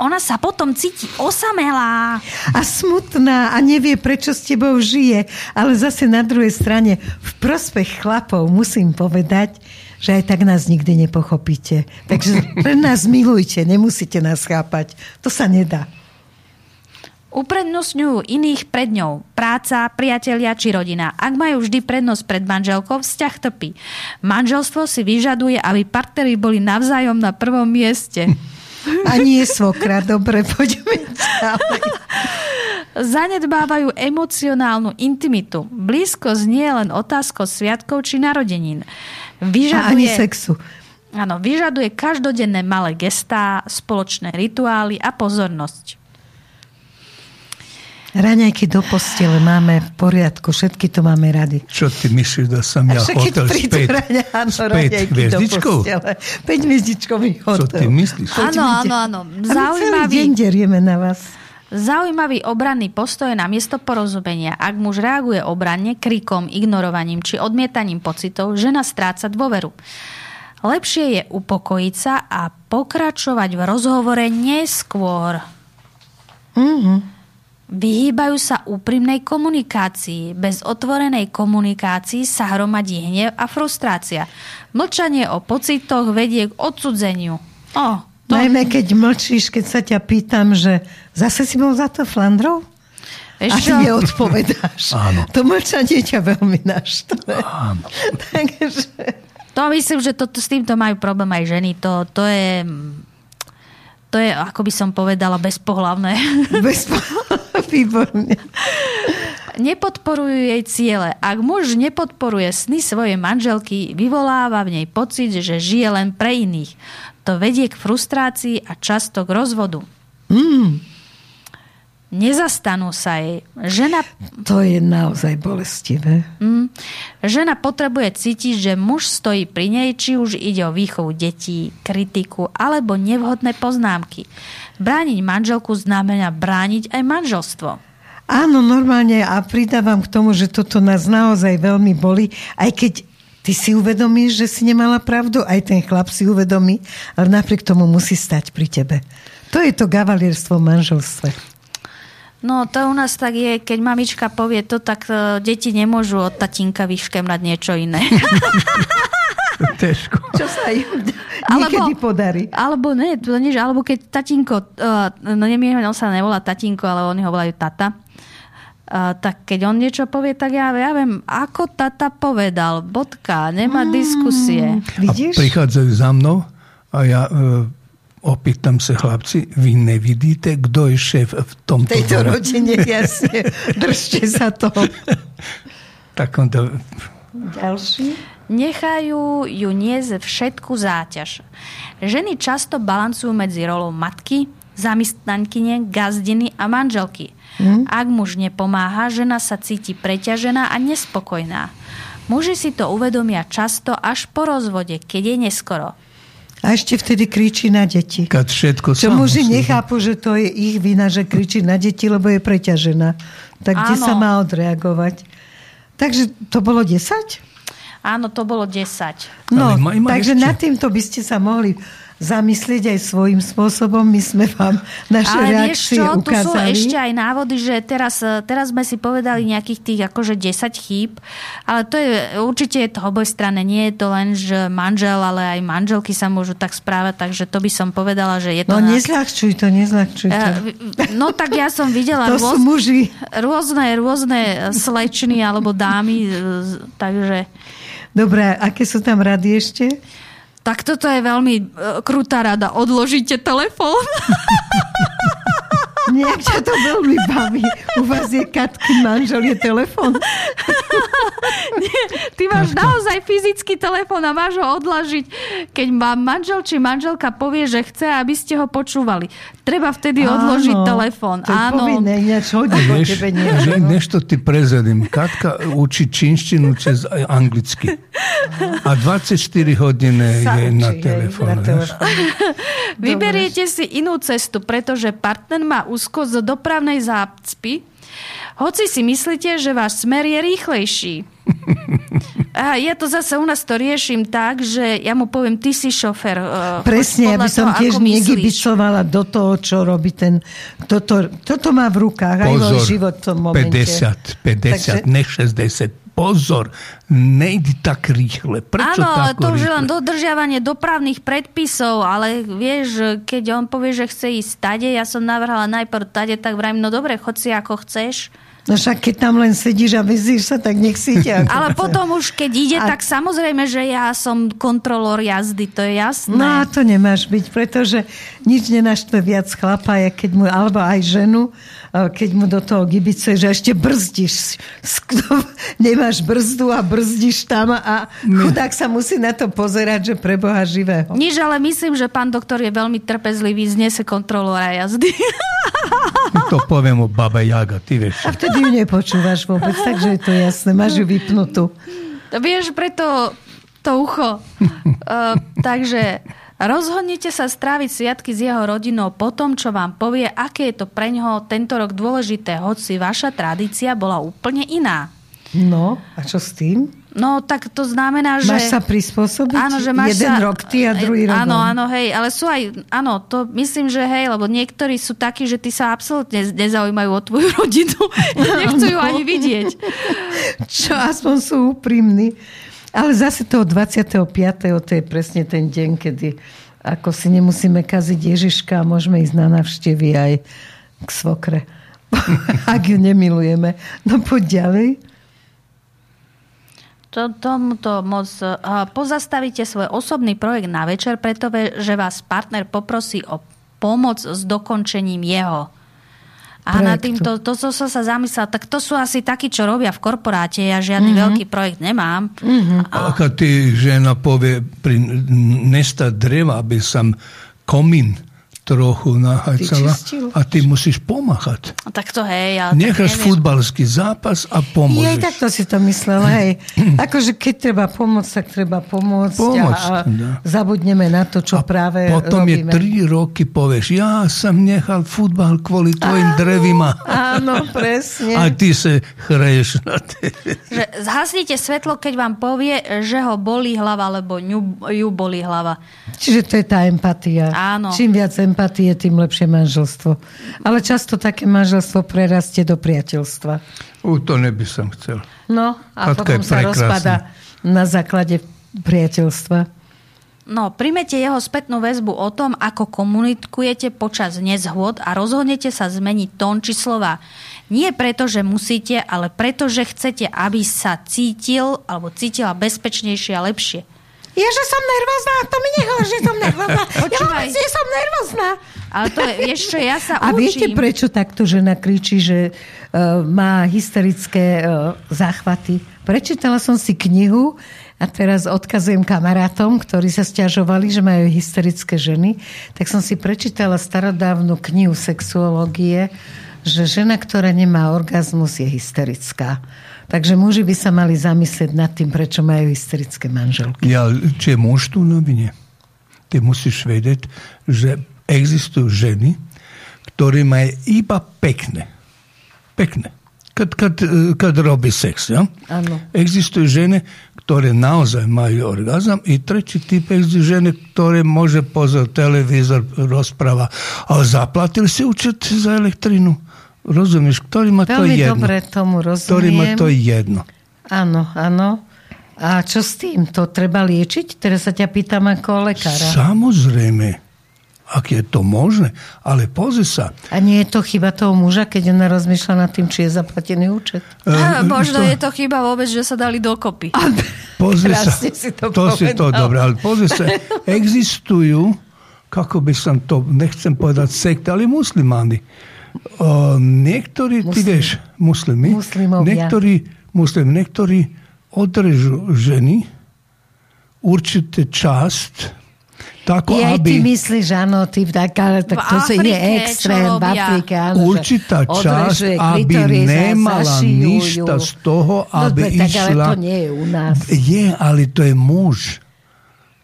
ona sa potom cíti osamelá. A smutná a nevie, prečo s tebou žije. Ale zase na druhej strane, v prospech chlapov musím povedať, že aj tak nás nikdy nepochopíte. Takže pre nás milujte, nemusíte nás chápať. To sa nedá. Uprednostňujú iných pred ňou. Práca, priatelia či rodina. Ak majú vždy prednosť pred manželkou, vzťah trpí. Manželstvo si vyžaduje, aby partneri boli navzájom na prvom mieste. A nie svokra. Dobre, poďme ďalej. Zanedbávajú emocionálnu intimitu. Blízkosť nie je len otázka sviatkov či narodenín. Vyžaduje, a ani sexu. Áno, vyžaduje každodenné malé gestá, spoločné rituály a pozornosť. Raňajky do postele máme v poriadku, všetky to máme rady. Čo ty myslíš, da som ja hotel áno, späť hviezdičkou? 5 hviezdičkový hotel. Čo ty myslíš? Áno, áno, áno. Zaujímavý. Celý deň derieme na vás. Zaujímavý obranný postoj na miesto porozumenia. Ak muž reaguje obranne, krikom, ignorovaním či odmietaním pocitov, žena stráca dôveru. Lepšie je upokojiť sa a pokračovať v rozhovore neskôr. Mm-hmm. Vyhýbajú sa úprimnej komunikácii. Bez otvorenej komunikácii sa hromadí hnev a frustrácia. Mlčanie o pocitoch vedie k odsudzeniu. Oh, to... Najmä keď mlčíš, keď sa ťa pýtam, že zase si bol za to Flandrou? A ty neodpovedáš. Áno. To mlčanie ťa veľmi naštve. Áno. Takže... To myslím, že to, s týmto majú problém aj ženy. To, to je to je, ako by som povedala, bezpohlavné. Bezpohlavné, výborne. nepodporujú jej ciele. Ak muž nepodporuje sny svojej manželky, vyvoláva v nej pocit, že žije len pre iných. To vedie k frustrácii a často k rozvodu. Mm. Nezastanú sa jej. Žena... To je naozaj bolestivé. Mm, žena potrebuje cítiť, že muž stojí pri nej, či už ide o výchovu detí, kritiku alebo nevhodné poznámky. Brániť manželku znamená brániť aj manželstvo. Áno, normálne a pridávam k tomu, že toto nás naozaj veľmi boli, aj keď ty si uvedomíš, že si nemala pravdu, aj ten chlap si uvedomí, ale napriek tomu musí stať pri tebe. To je to gavalierstvo v manželstve. No to u nás tak je, keď mamička povie to, tak uh, deti nemôžu od tatínka vyškemrať niečo iné. Težko. Čo sa im niekedy alebo, podarí. Alebo ne, to nie, alebo keď tatínko, uh, no nemiem, on sa nevolá tatínko, ale oni ho volajú tata. Uh, tak keď on niečo povie, tak ja, ja viem, ako tata povedal, bodka, nemá mm, diskusie. Vidíš? A prichádzajú za mnou a ja uh, opýtam sa chlapci, vy nevidíte, kto je šéf v tomto V tejto dome? rodine, jasne. Držte sa to. tak on to... Ďalší? Nechajú ju niesť všetku záťaž. Ženy často balancujú medzi rolou matky, zamestnankyne, gazdiny a manželky. Hmm? Ak muž nepomáha, žena sa cíti preťažená a nespokojná. Muži si to uvedomia často až po rozvode, keď je neskoro. A ešte vtedy kričí na deti. Kad všetko Čo muži nechápu, že to je ich vina, že kričí na deti, lebo je preťažená. Tak Áno. kde sa má odreagovať? Takže to bolo 10? Áno, to bolo 10. No, takže ešte... nad týmto by ste sa mohli zamyslieť aj svojím spôsobom. My sme vám naše Ale reakcie vieš čo, ukázali. tu sú ešte aj návody, že teraz, teraz sme si povedali nejakých tých akože 10 chýb, ale to je určite je to oboj strane. Nie je to len, že manžel, ale aj manželky sa môžu tak správať, takže to by som povedala, že je to... No na... nezľahčuj to, nezľahčuj to. No tak ja som videla to rôz... muži. rôzne, rôzne slečny alebo dámy, takže... Dobre, aké sú tam rady ešte? Tak toto je veľmi uh, krutá rada. Odložíte telefón. Nejak ťa to veľmi baví. U vás je Katky manžel, je telefon. Nie, ty máš naozaj fyzický telefon a máš ho odlažiť, keď má manžel či manželka povie, že chce, aby ste ho počúvali. Treba vtedy Áno, odložiť telefón. To je Áno. povinné, ináč hodí vieš, tebe Nešto ti prezadím. Katka učí činštinu cez anglicky. A 24 hodiny je na telefóne. Vyberiete si inú cestu, pretože partner má úzko z dopravnej zácpy, hoci si myslíte, že váš smer je rýchlejší. A ja to zase u nás to riešim tak, že ja mu poviem, ty si šofer. Uh, Presne, aby som toho, tiež negibicovala do toho, čo robí ten... Toto, toto má v rukách, Pozor, aj môj život v tom momente. 50, 50, Takže... ne 60, pozor, nejde tak rýchle. Prečo Áno, to už len dodržiavanie dopravných predpisov, ale vieš, keď on povie, že chce ísť tade, ja som navrhala najprv tade, tak vrajím, no dobre, chod si ako chceš. No však keď tam len sedíš a vyzíš sa, tak nech si ťa. Ale potom už keď ide, a... tak samozrejme, že ja som kontrolór jazdy, to je jasné. No a to nemáš byť, pretože nič nenaštve viac chlapa, keď mu, alebo aj ženu, keď mu do toho gibicuje, že ešte brzdíš. Nemáš brzdu a brzdíš tam a chudák sa musí na to pozerať, že pre Boha živého. Nič, ale myslím, že pán doktor je veľmi trpezlivý, znese kontrolóra jazdy. To poviem o Baba Jaga, ty vieš. A vtedy ju nepočúvaš vôbec, takže je to jasné, máš ju vypnutú. Vieš, preto to ucho. uh, takže Rozhodnite sa stráviť sviatky s jeho rodinou po tom, čo vám povie, aké je to pre ňoho tento rok dôležité, hoci vaša tradícia bola úplne iná. No, a čo s tým? No, tak to znamená, že... Máš sa prispôsobiť? Áno, že máš Jeden sa... rok ty a druhý rok Áno, áno, hej, ale sú aj... Áno, to myslím, že hej, lebo niektorí sú takí, že ty sa absolútne nezaujímajú o tvoju rodinu. Nechcú ju ani vidieť. Čo, aspoň sú úprimní. Ale zase toho 25. to je presne ten deň, kedy ako si nemusíme kaziť Ježiška a môžeme ísť na navštevy aj k svokre. Ak ju nemilujeme. No poď ďalej. To, tomuto moc... Pozastavíte svoj osobný projekt na večer, pretože vás partner poprosí o pomoc s dokončením jeho. A na tým to, to, som sa zamyslela, tak to sú asi takí, čo robia v korporáte, ja žiadny mm-hmm. veľký projekt nemám. Mm-hmm. A... Ako ty žena povie, pri nesta dreva by som komín trochu nahajcala a ty musíš pomáhať. No, tak to hej. Ja Necháš futbalský zápas a pomôžeš. Jej, takto si to myslel, hej. akože keď treba pomôcť, tak treba pomôcť. pomôcť a, a zabudneme na to, čo a práve potom robíme. je tri roky povieš, ja som nechal futbal kvôli tvojim áno, drevima. Áno, presne. A ty sa chreješ na. Že zhasnite svetlo, keď vám povie, že ho bolí hlava, alebo ňu, ju bolí hlava. Čiže to je tá empatia. Áno. Čím viac empatie, tým lepšie manželstvo. Ale často také manželstvo prerastie do priateľstva. U, to neby som chcel. No, a Katka potom sa rozpada na základe priateľstva. No, primete jeho spätnú väzbu o tom, ako komunikujete počas nezhôd a rozhodnete sa zmeniť tón či slova. Nie preto, že musíte, ale preto, že chcete, aby sa cítil alebo cítila bezpečnejšie a lepšie. Ja, že som nervózna, to mi nehovorí, že som nervózna. ja vôbec nie som nervózna. Ale to je, vieš čo, ja sa A učím. viete, prečo takto žena kričí, že uh, má hysterické uh, záchvaty? Prečítala som si knihu a teraz odkazujem kamarátom, ktorí sa stiažovali, že majú hysterické ženy, tak som si prečítala starodávnu knihu sexuológie, že žena, ktorá nemá orgazmus, je hysterická. Takže muži by sa mali zamyslieť nad tým, prečo majú hysterické manželky. Ja, či je muž tu novine? Ty musíš vedieť, že existujú ženy, ktoré majú iba pekné. Pekné. Kad, kad, kad robí sex, ja? Áno. Existujú ženy, ktoré naozaj majú orgazm i treći typ existujú ženy, ktoré môže pozrieť televízor, rozpráva. Ale zaplatili si účet za elektrinu? Rozumieš, ktorý má to jedno. dobre tomu rozumiem. Ktorý má to jedno. Áno, áno. A čo s tým? To treba liečiť? Teraz sa ťa pýtam ako lekára. Samozrejme. Ak je to možné. Ale pozri sa. A nie je to chyba toho muža, keď ona rozmýšľa nad tým, či je zaplatený účet? A, možno to... je to chyba vôbec, že sa dali dokopy. A, pozri sa. Si to, to si to dobre, ale pozri sa. Existujú, kako by som to, nechcem povedať sekte, ale muslimani O, niektorí, Muslim. ty vieš, muslimi, Muslimovia. niektorí, muslim, niektorí odrežu ženy určite časť tako, Je, aby... ty myslíš, áno, ty tak, ale tak to Afrike, je extrém v Afrike. Áno, Určitá časť, aby nemala nič z toho, aby no, išla... Tak, ale to nie je u nás. Je, ale to je muž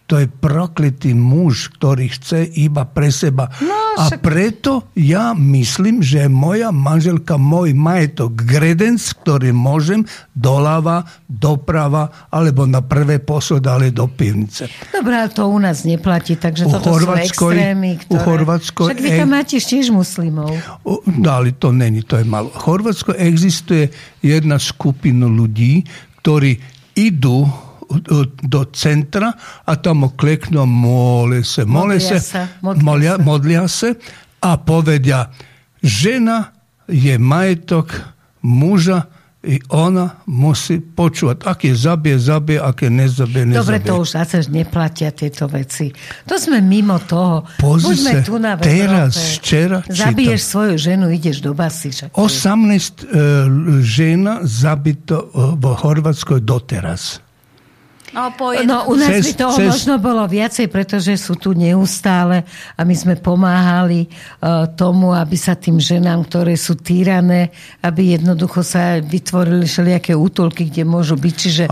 to je prokletý muž, ktorý chce iba pre seba. No, a preto ja myslím, že moja manželka, môj majetok, gredenc, ktorý môžem doľava, doprava, alebo na prvé posod, ale do pivnice. Dobre, ale to u nás neplatí, takže u toto sú extrémy, ktoré... U Chorvátsko... Však vy tam máte tiež muslimov. U, no, ale to není, to je malo. V Chorvátsko existuje jedna skupina ľudí, ktorí idú do centra a tamo kleknu, mole se, mole modlia se, modlia, modlia, se, a povedia, žena je majetok muža i ona musí počúvať. Ak je zabije, zabije, ak je nezabije, nezabije. Dobre, to už zase neplatia tieto veci. To sme mimo toho. Pozri sa, tu na teraz, včera Zabiješ čítam. svoju ženu, ideš do basy. 18 uh, žena zabito uh, v Chorvátskoj doteraz. No, no u nás cez, by toho cez... možno bolo viacej, pretože sú tu neustále a my sme pomáhali uh, tomu, aby sa tým ženám, ktoré sú týrané, aby jednoducho sa vytvorili všelijaké útulky, kde môžu byť. Čiže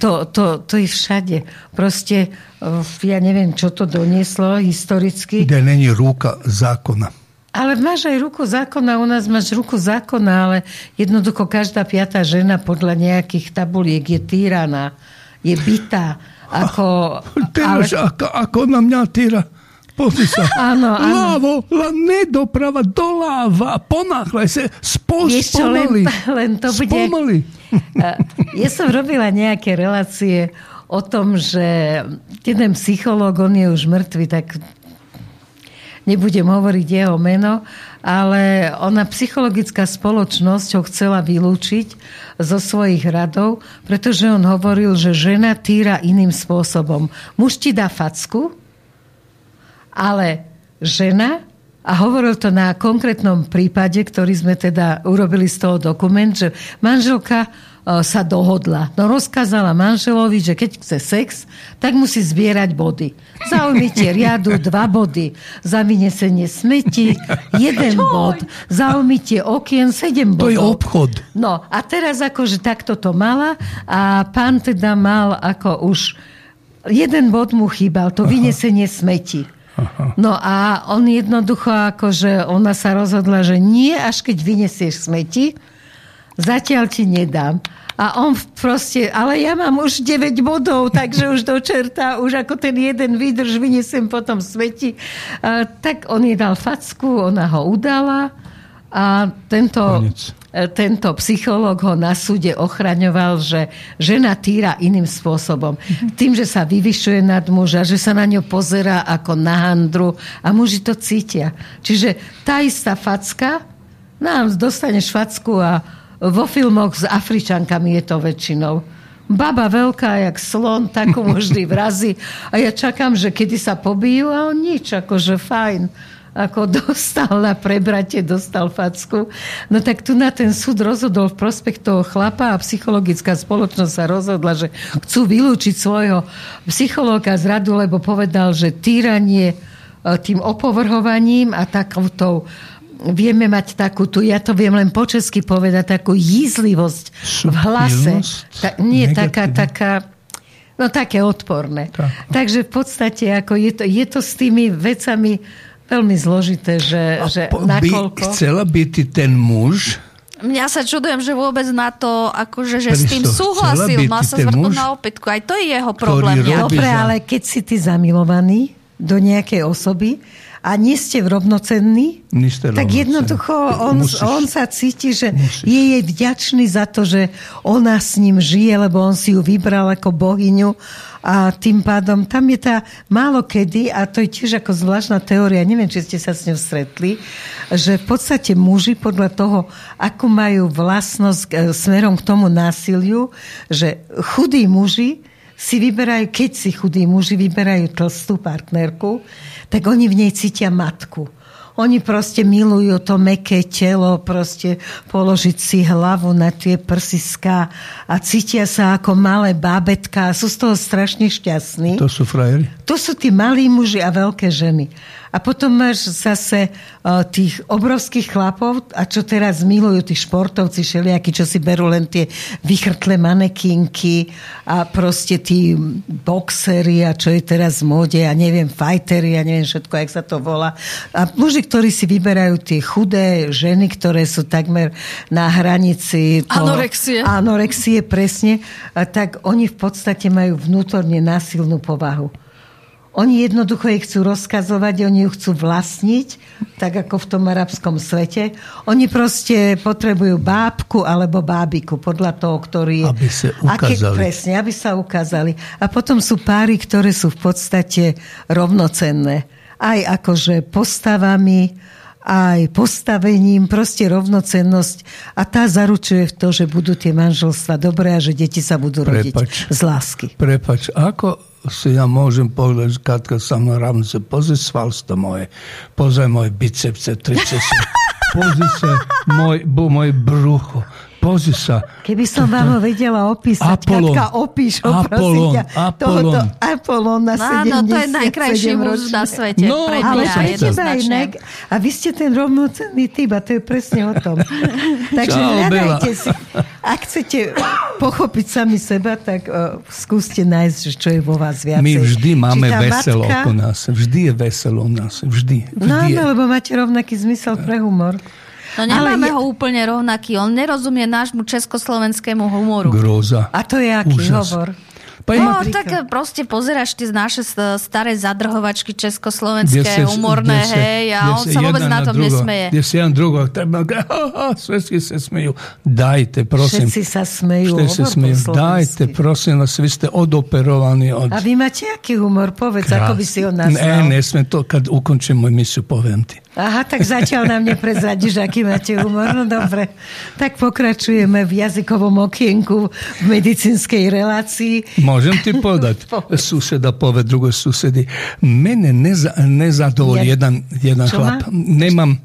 to, to, to je všade. Proste uh, ja neviem, čo to donieslo historicky. Kde není ruka zákona. Ale máš aj ruku zákona, u nás máš ruku zákona, ale jednoducho každá piatá žena podľa nejakých tabuliek je týraná je bytá. Ako, ale... ako, ako na mňa týra. Pozri sa. Áno, áno. Lávo, ne doprava, doláva. Ponáhľaj sa. Spo, Vieš čo, len, len to bude... Spomali. Ja som robila nejaké relácie o tom, že jeden psychológ, on je už mŕtvy, tak nebudem hovoriť jeho meno, ale ona psychologická spoločnosť ho chcela vylúčiť zo svojich radov, pretože on hovoril, že žena týra iným spôsobom. Muž ti dá facku, ale žena A hovoril to na konkrétnom prípade, ktorý sme teda urobili z toho dokument, že manželka sa dohodla. No rozkázala manželovi, že keď chce sex, tak musí zbierať body. Zaujmite riadu dva body. Za vynesenie smeti jeden bod. Zaujmite okien sedem bodov. To je obchod. No a teraz akože takto to mala a pán teda mal ako už jeden bod mu chýbal, to Aha. vynesenie smeti. No a on jednoducho akože ona sa rozhodla, že nie až keď vynesieš smeti, zatiaľ ti nedám. A on proste, ale ja mám už 9 bodov, takže už do čerta, už ako ten jeden vydrž vyniesem potom sveti. A, tak on jej dal facku, ona ho udala a tento, e, tento psychológ ho na súde ochraňoval, že žena týra iným spôsobom. Tým, že sa vyvyšuje nad muža, že sa na ňo pozera ako na handru a muži to cítia. Čiže tá istá facka, nám dostaneš facku a vo filmoch s Afričankami je to väčšinou. Baba veľká, jak slon, takú vždy vrazi. A ja čakám, že kedy sa pobijú a on nič, akože fajn ako dostal na prebratie, dostal facku. No tak tu na ten súd rozhodol v prospech toho chlapa a psychologická spoločnosť sa rozhodla, že chcú vylúčiť svojho psychológa z radu, lebo povedal, že týranie e, tým opovrhovaním a takoutou vieme mať takú tu, ja to viem len po česky povedať, takú jízlivosť v hlase. Ta, nie, taká, taká, no také odporné. Tak. Takže v podstate ako je, to, je to s tými vecami veľmi zložité, že, A že po, nakoľko... By chcela byť ten muž, Mňa sa čudujem, že vôbec na to, akože, že Prečo? s tým súhlasil, má sa zvrtnúť na opätku. Aj to je jeho problém. Dobre, ale keď si ty zamilovaný do nejakej osoby, a nie ste rovnocenní, tak jednoducho on, on sa cíti, že Musíš. je jej vďačný za to, že ona s ním žije, lebo on si ju vybral ako bohyňu. A tým pádom tam je tá málo kedy, a to je tiež ako zvláštna teória, neviem, či ste sa s ňou stretli, že v podstate muži podľa toho, ako majú vlastnosť e, smerom k tomu násiliu, že chudí muži si vyberajú, keď si chudí muži vyberajú tlstú partnerku, tak oni v nej cítia matku. Oni proste milujú to meké telo, proste položiť si hlavu na tie prsiská a cítia sa ako malé bábetka a sú z toho strašne šťastní. To sú frajeri? To sú tí malí muži a veľké ženy. A potom máš zase uh, tých obrovských chlapov, a čo teraz milujú tí športovci všelijakí, čo si berú len tie vychrtlé manekinky a proste tí boxery a čo je teraz v móde a neviem, fightery a neviem všetko, jak sa to volá. A muži, ktorí si vyberajú tie chudé ženy, ktoré sú takmer na hranici toho, anorexie. anorexie presne, a tak oni v podstate majú vnútorne násilnú povahu. Oni jednoducho ich chcú rozkazovať, oni ju chcú vlastniť, tak ako v tom arabskom svete. Oni proste potrebujú bábku alebo bábiku, podľa toho, ktorý. Aby sa ukázali. Aké, presne, aby sa ukázali. A potom sú páry, ktoré sú v podstate rovnocenné. Aj akože postavami, aj postavením, proste rovnocennosť a tá zaručuje to, že budú tie manželstva dobré a že deti sa budú rodiť Prepač. z lásky. Prepač, ako si ja môžem povedať, že Katka sa mnou ravnice, pozri svalstvo moje, pozri moje bicepce, tricepce, pozri sa môj, môj brucho, Pozri sa. Keby som vám ho vedela opísať. Apolon. Katka, opíš ho, Apolon. Ťa, Apolon. Tohoto Apolon na 70 Áno, to je najkrajší muž na svete. No, pre ale pre teba inak. A vy ste ten rovnocenný typ a to je presne o tom. Takže Čau, hľadajte si. Ak chcete pochopiť sami seba, tak uh, skúste nájsť, čo je vo vás viacej. My vždy máme veselo matka... okolo nás. Vždy je veselo u nás. Vždy. vždy no áno, lebo máte rovnaký zmysel pre humor. No nemáme Ale ho úplne rovnaký. On nerozumie nášmu československému humoru. Groza. A to je aký Úžas. hovor? No, tak proste pozeráš z naše staré zadrhovačky československé, humorné, hej, a on sa vôbec na tom drugo, nesmeje. Kde si jeden drugo, všetci sa smejú. Dajte, prosím. Všetci sa smejú. Všetci sa smejú. Dajte, prosím vás, vy ste odoperovaní. Od... A vy máte aký humor? Povedz, Krás. ako by si ho nazval. Ne, nesmiem to, kad ukončím môj misiu, poviem ti. Aha, tak zatiaľ nám neprezradíš, aký máte humor. No dobre. Tak pokračujeme v jazykovom okienku v medicínskej relácii. Môžem ti povedať, suseda povie druhé susedy. Mene neza, nezadovolí ja... jeden, jeden chlap. Má? Nemám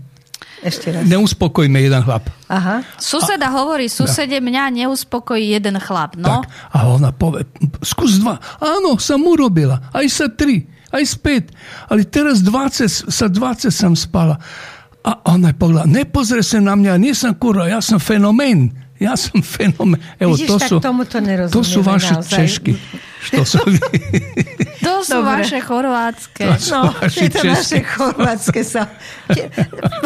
ešte raz. Neuspokojme jeden chlap. Aha. Suseda a, hovorí, susede mňa neuspokojí jeden chlap. No. Tak, a ona povie, skús dva. Áno, som urobila. Aj sa tri aj späť. Ale teraz 20, sa 20 som spala. A ona povedala, nepozri sa na mňa, nie som kurva, ja som fenomén. Ja som fenomén. Evo, Vidíš, to sú, tomuto To sú vaše naozaj. češky. To sú, to sú vaše chorvátske. To sú no, vaše tieto naše chorvátske sa...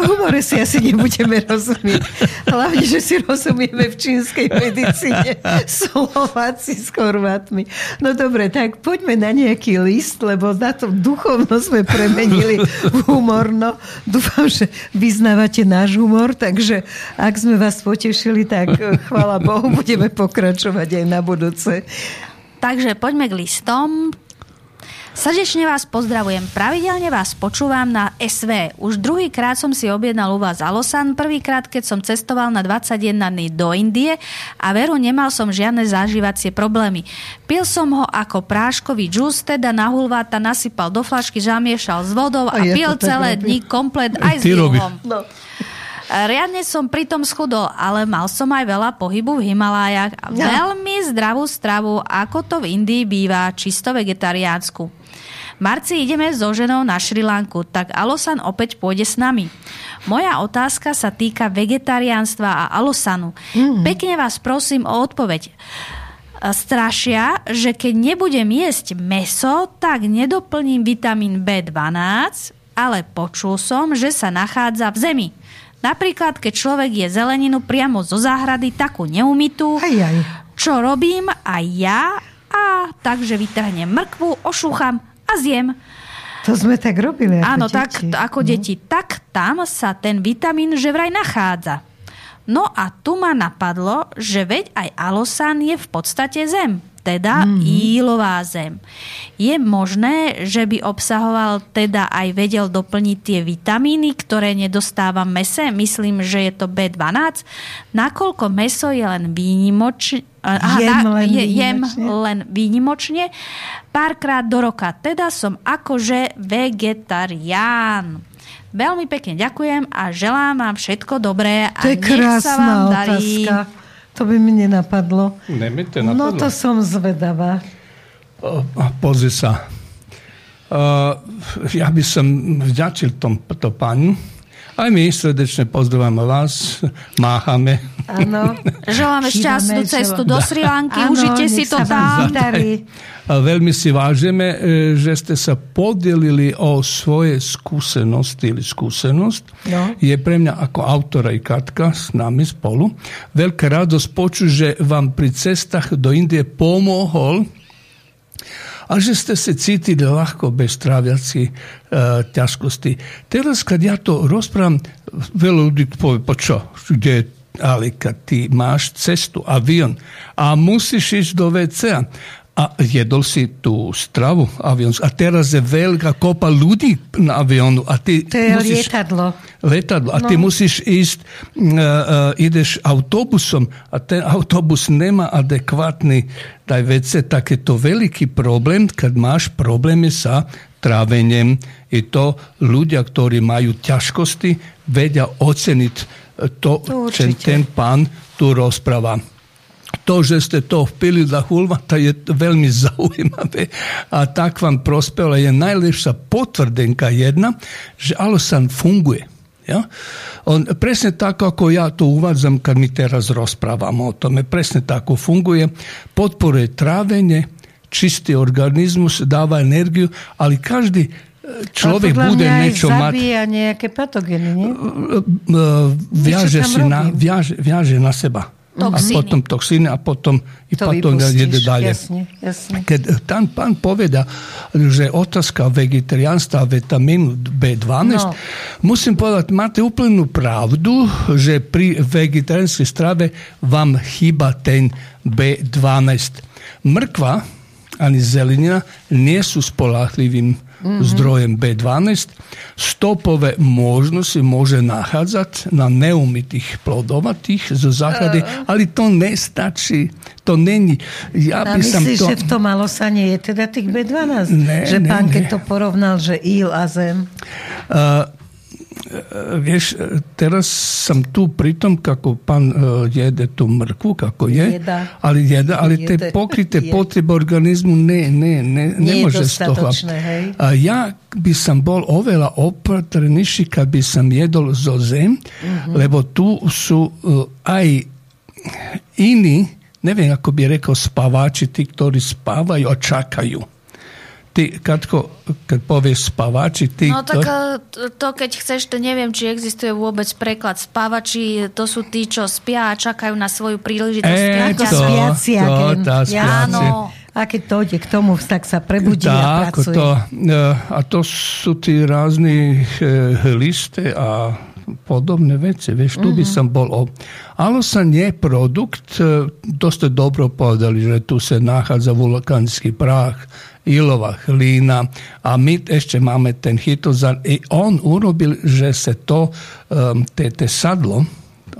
V humore si asi nebudeme rozumieť. Hlavne, že si rozumieme v čínskej medicíne Slováci s Chorvátmi. No dobre, tak poďme na nejaký list, lebo na to duchovno sme premenili v humorno. Dúfam, že vyznávate náš humor, takže ak sme vás potešili, tak chvála Bohu, budeme pokračovať aj na budúce. Takže poďme k listom. Srdečne vás pozdravujem. Pravidelne vás počúvam na SV. Už druhýkrát som si objednal u vás Alosan, prvýkrát, keď som cestoval na 21 dní do Indie a veru nemal som žiadne zažívacie problémy. Pil som ho ako práškový džús, teda na hulváta nasypal do flašky, zamiešal s vodou a, a pil celé dni komplet aj s juhom. No. Riadne som pritom schudol, ale mal som aj veľa pohybu v Himalájach a no. veľmi zdravú stravu, ako to v Indii býva, čisto vegetariánsku. Marci ideme so ženou na Šri Lanku, tak Alosan opäť pôjde s nami. Moja otázka sa týka vegetariánstva a Alosanu. Mm. Pekne vás prosím o odpoveď strašia, že keď nebudem jesť meso, tak nedoplním vitamín B12, ale počul som, že sa nachádza v zemi. Napríklad, keď človek je zeleninu priamo zo záhrady, takú neumytú, aj, aj. čo robím aj ja, a takže vytrhnem mrkvu, ošúcham a zjem. To sme tak robili ako Áno, deti. tak ako no. deti. Tak tam sa ten vitamín že vraj nachádza. No a tu ma napadlo, že veď aj alosan je v podstate zem teda mm-hmm. ílová zem. Je možné, že by obsahoval teda aj vedel doplniť tie vitamíny, ktoré nedostáva mese? Myslím, že je to B12. Nakoľko meso je len výnimočne Aha, jem, len je, jem len výnimočne párkrát do roka. Teda som akože vegetarián. Veľmi pekne ďakujem a želám vám všetko dobré a to je nech sa vám darí. To by mi nenapadlo. Nemite napadlo? No to som zvedavá. pozri sa. Uh, ja by som vďačil tomto pánu. Aj my srdečne pozdravujeme vás, máchame. Áno. Želáme šťastnú cestu do Sri Lanky, užite si to tam. Veľmi si vážime, e, že ste sa podelili o svoje skúsenosti ili skúsenosť. No. Je pre mňa ako autora i Katka s nami spolu. Veľká radosť počuť, že vám pri cestách do Indie pomohol a že ste se cítili ľahko bez tráviaci e, ťažkosti. Teraz, keď ja to rozprávam, veľa ľudí povie, po kde je ale kad ti cestu, avion, a musíš ísť do WC a jedol si tú stravu avionsku. A teraz je veľká kopa ľudí na avionu. A ty to je musíš, lietadlo. Lietadlo. A no. ty musíš ísť, uh, uh, ideš autobusom a ten autobus nemá adekvátny taj vece, tak je to veľký problém, keď máš problémy sa trávením. I to ľudia, ktorí majú ťažkosti, vedia oceniť to, čo ten pán tu rozpráva to, že ste to vpili za hulvata je veľmi zaujímavé a tak vám prospelo je najlepšia potvrdenka jedna, že Alosan funguje. Ja? On presne tako ako ja to uvádzam kad mi teraz rozprávamo o tome, presne tako funguje, podporuje trávenje, čistý organizmus, dáva energiju, ali každý e, človek bude niečo mať... zabíja nejaké patogeny, nie? Viaže, si na, viaže, viaže na seba. Toxíny. A potom toxíny a potom i to potom jede dalje. Jasne, jasne. Keď tam pán poveda, že otázka vegetariánstva vitamínu B12, no. musím povedať, máte úplnú pravdu, že pri vegetariánskej strave vám chýba ten B12. Mrkva ani zelenina nie sú spolahlivým mm-hmm. zdrojem B12. Stopové možnosti môže nachádzať na neumytých plodovatých zo záhrady, ale to nestačí. To není. Ja by myslíš, to... že v tom malosane je teda tých B12? Ne, že ne, pán, ne. keď to porovnal, že il a zem? Uh, Vješ, teraz sam tu pritom kako pan e, jede tu mrkvu, kako je, jeda. ali jeda, ali te pokrite potrebe organizmu ne, ne, ne, ne može stoha. toho. hej? A ja bi sam bol ovela opatrniši kad bi sam jedol zozem, mhm. lebo tu su uh, aj ini, ne vem kako bi rekao, spavači, ti koji spavaju, a. Ty, Katko, keď povieš spávači, ty... No tak to- eh, to, keď chceš, to neviem, či existuje vôbec preklad spávači, to sú tí, čo spia a čakajú na svoju príležitosť. E, Ako to, spiaci to, tá spiaci. Áno. A keď to ide k tomu, tak sa prebudí a Tak, pracuje. to, e, a to sú tí rázni e, listy a podobné veci. Vieš, tu by som bol o... Alosan je produkt, e, to ste dobro povedali, že tu sa nachádza vulkánsky prach, ilová hlína a my ešte máme ten chytozan i on urobil, že sa to, um, te, te sadlo,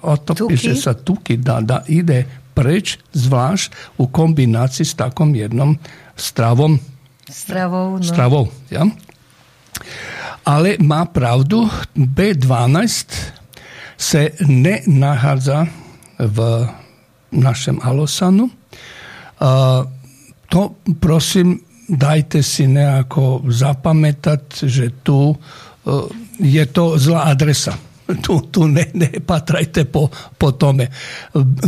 o to píše sa tuky, da, da ide preč, zvlášť u kombinácii s takom jednom stravom, Stravou, no. stravou. Ja? Ale má pravdu, B12 sa nenachádza v našem alosanu. To prosím, dajte si nejako zapamätať, že tu e, je to zlá adresa. Tu, tu ne, nepatrajte po, po tome.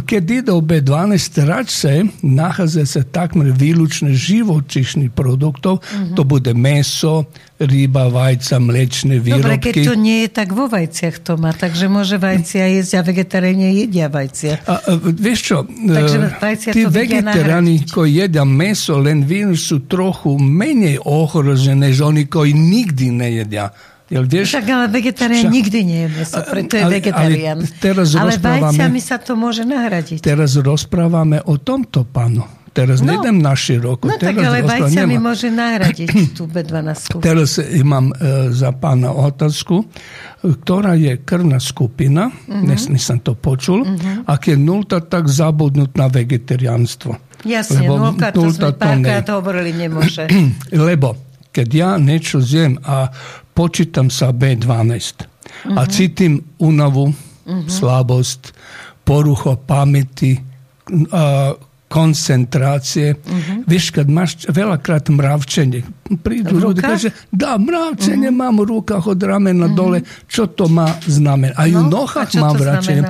Keď ide o B12, radšej nachádza sa takmer výlučne živočišných produktov. To bude meso, ryba, vajca, mliečne Dobre, keď výrobky. to nie je, tak vo vajciach to má. Takže môže vajcia jesť a vegetariáne jedia vajcia. A, a, vieš čo, Takže e, vajcia tí vegetári, koji jedia meso, len vín sú trochu menej ohrožené, než oni, koji nikdy nejedia. Jel vieš, Však ale vegetarián Však- nikdy nie je meso, preto je Ale- ale vegetarián. teraz ale vajciami sa to môže nahradiť. teraz rozprávame o tomto pánu. Teraz No. nejdem na široko. No tak teraz ale rozprávam- vajciami nemá. môže nahradiť tú B12. Teraz imam e, za pána otázku, ktorá je krvná skupina, Mhm. dnes nisam to počul, ak je nulta, tak zabudnut na vegetariánstvo. Jasne, Lebo to sme nulta to ne. párkrát hovorili, nemôže. Lebo keď ja niečo zjem a počítam sa B12 a cítim únavu, slabosť, porucho pamäti, a koncentrácie. Vieš, keď máš veľakrát mravčenie, prídu V ľudia, rukách? že dá, mravčenie mám v rukách od ramena dole, čo to má znamená? Aj v No, a nohách mám mravčenie.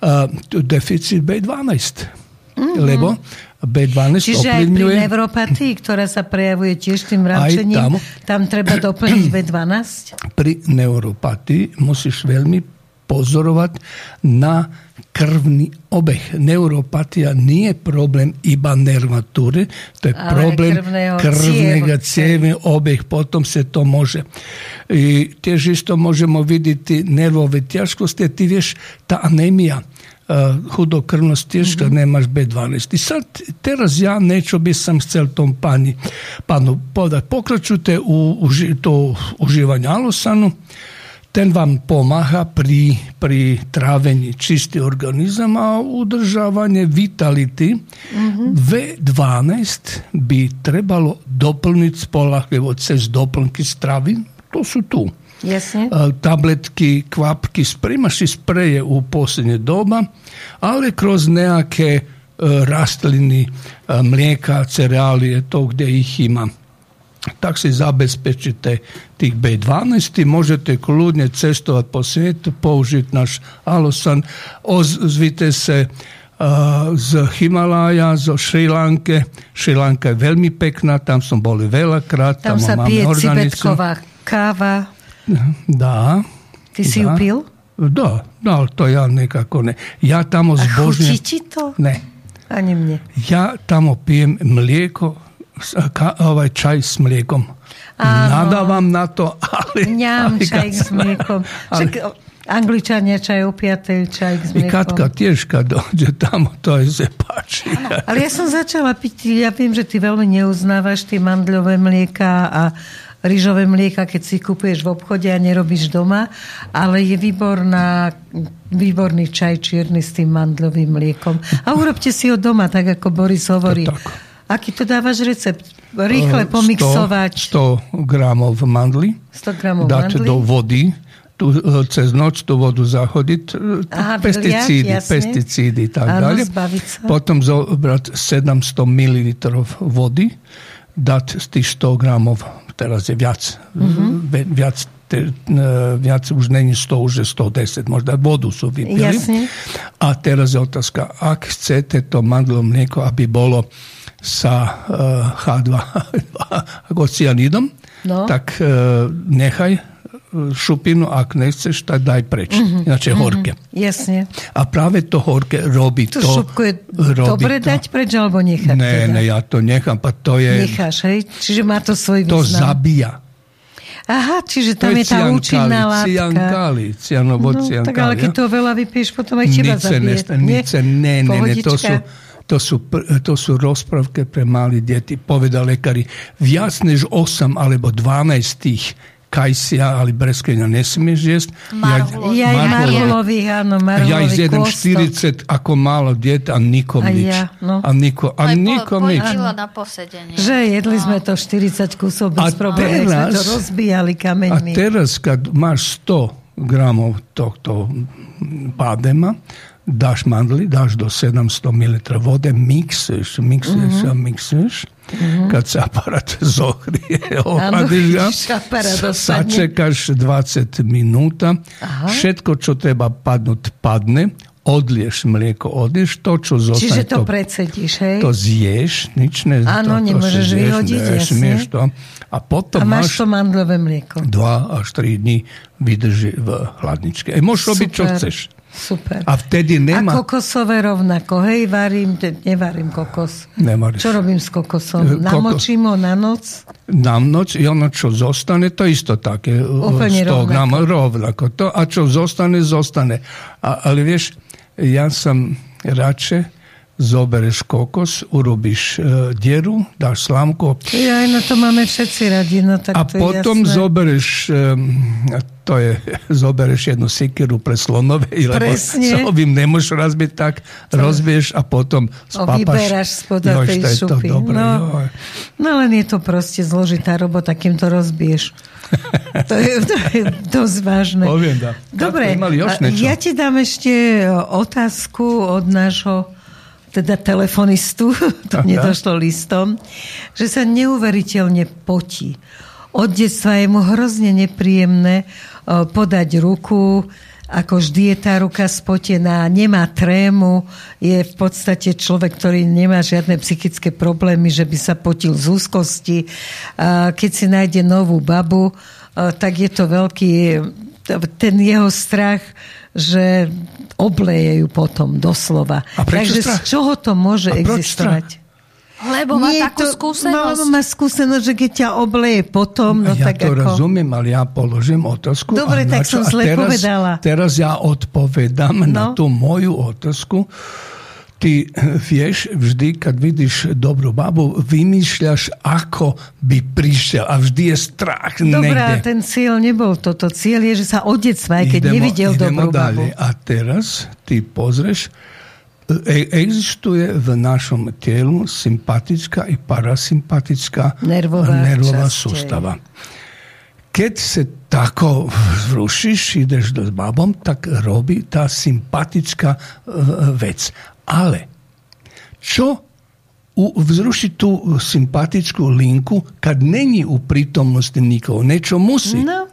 Uh, deficit B12. Lebo B12 Čiže aj pri ovplyvňuje... neuropatii, ktorá sa prejavuje tiež tým mravčením, tam. tam treba doplniť B12? pri neuropatii musíš veľmi pozorovať na krvný obeh. Neuropatia nie je problém iba nervatúry, to je Ale problém krvného cievy obeh, potom sa to môže. I tiež isto môžeme vidieť tie nervové ťažkosti, ty vieš, tá Eh, hudokrvnost je što mhm. nemaš B12. I sad teraz ja neću bi sam cel tom pani panu podat. Pokraću te u, u to uživanje alosanu ten vam pomaha pri, pri travenji čisti organizam, a udržavanje vitality mm-hmm. V12 bi trebalo doplniti spolahljivo cez doplnki stravi, to su tu. Jasne. Tabletky, kvapky, príjmaš si spreje u posljednje doba, ali kroz nejaké e, rastliny, e, mlijeka, cerealije, to gdje ih ima. Tak si zabezpečite tih B12 i možete kludnje cestovati po svijetu, použiti naš alosan, ozvite se z Himalaja, zo Šrilanke. Šrilanka je veľmi pekná, tam som boli veľakrát. Tam sa máme pije cibetková káva. Da. Ty si ju pil? Da, da, ali to ja nekako ne. Ja tamo A chutí zbožňujem... ti to? Ne. Ani mne. Ja tamo pijem mlijeko, ka, ovaj čaj s mlijekom. Áno. Nadávam na to, ale... Mňam ale čaj s mliekom. ale- Však, Angličania čaj o piatej, čaj s I mliekom. Katka tiež, kad dođe tamo, to je se páči. Ale ja som začala piť, ja viem, že ty veľmi neuznávaš tie mandľové mlieka a rýžové mlieka, keď si kupuješ v obchode a nerobíš doma, ale je výborná, výborný čaj čierny s tým mandľovým mliekom. A urobte si ho doma, tak ako Boris hovorí. tak. Aký to dávaš recept? Rýchle 100 pomixovať 100 gramov mandly, 100 gramov dať mandlí. do vody, tu, e, cez noč tú vodu zahodiť, e, Aha, pesticídy, jasne. pesticídy tak Áno, ďalej. Potom zobrať 700 ml vody, dať z tých 100 gramov, teraz je viac, Mhm. mm viac, te, viac už není 100, už je 110, možno vodu sú vypili. Jasne. A teraz je otázka, ak chcete to mandlo mlieko, aby bolo sa uh, H2 ako cianidom, No. tak uh, nechaj šupinu, ak nechceš, tak daj preč. Mm-hmm. Ináč je horké. Jasne. A práve to horké robí Tu to... šupku je robí dobre to. dať preč, alebo nechať? Ne, teda? ne, ja to nechám, pa to je... Necháš, hej? Čiže má to svoj To význam. zabíja. Aha, čiže To tam je, tá účinná látka. ciankali, cianovod, No, ciankali. tak ale keď to veľa vypiješ, potom aj teba Nice, zabije. ne, nice, ne, ne, ne, to sú, to sú, to sú rozprávke pre malé deti. Povedal lekári, viac než 8 alebo 12 tých kajsia ali breskvenja ne smiješ jest. Marhulo. Ja Marhulo. marhulových, áno, Ja marhulový izjedem kôstok. 40 ako malo dijete, a nikom A nič. ja, no. A, niko, a Aj po, nikom po, nič. na posedenie. Že jedli sme to 40 kusov bez A problémov, sme to rozbíjali A kameňmi. teraz kad máš 100 gramov tohto badema, daš mandli, daš do 700 ml vode, miksuješ, miksuješ Mhm. a miksuješ. Kad se aparat zohrije, ohladiš ga, sačekaš 20 minúta, Aha. všetko, čo treba padnúť, padne, odlieš mlieko, odlieš to, čo Čiže zostane, to predsedíš, hej? to zješ, nič ne, Áno, to, to nemôžeš zješ, vyhodiť, jasne. to. A potom A máš máš to mandlové mlieko. 2 až 3 dní vydrží v hladničke. E, môžeš robiť, čo chceš. Super. A vtedy A nemá... kokosové rovnako, hej, varím, nevarím kokos. Nemaríš. Čo robím s kokosom? E, kokos. Namočím ho na noc? Na noč i ono čo zostane, to isto také. Úplne 100 rovnako. grama rovnako. To, a čo zostane, zostane. A, ale vieš, ja sam radše zobereš kokos, urobiš e, djeru, daš slamku, Ja, no to máme všetci radi, no tak a to potom jasné. zobereš em, to je, zobereš jednu sikiru pre slonove, lebo ovým nemôžeš razbiť tak, rozbiješ a potom spápaš. vyberáš spoda tej to je to šupy. dobré, no, joj. no len je to proste zložitá robota, kým to rozbiješ. to, je, to je dosť vážne. Poviem. Dobre, ja ti dám ešte otázku od nášho teda telefonistu, to nedošlo listom, že sa neuveriteľne potí. Od detstva je mu hrozne nepríjemné o, podať ruku, ako vždy je tá ruka spotená, nemá trému, je v podstate človek, ktorý nemá žiadne psychické problémy, že by sa potil z úzkosti. A keď si nájde novú babu, a, tak je to veľký ten jeho strach, že obleje ju potom doslova. A prečo Takže strach? z čoho to môže existovať? Lebo má Nie, takú to- skúsenosť. No, má skúsenosť, že keď ťa obleje potom, no ja tak to ako... rozumiem, ale ja položím otázku. Dobre, na tak čo? som zle teraz, povedala. Teraz ja odpovedám na No. tú moju otázku. Ty vieš, vždy, kad vidiš dobrú babu, vymýšľaš, ako by prišiel. A vždy je strach Dobre, a niekde. ten cieľ nebol toto. Cieľ je, že sa od detstva, aj keď nevidel dobrú idemo dalje. babu. A teraz ty pozreš, e, existuje v našom tijelu simpatička i parasimpatička Nervová nervová sústava. Keď se tako vzrušiš, ideš do s babom, tak robí tá sympatička e, vec. Ale čo u, vzruši tú sympatičku linku, kad není u prítomnosti nikoho? Niečo musí. No,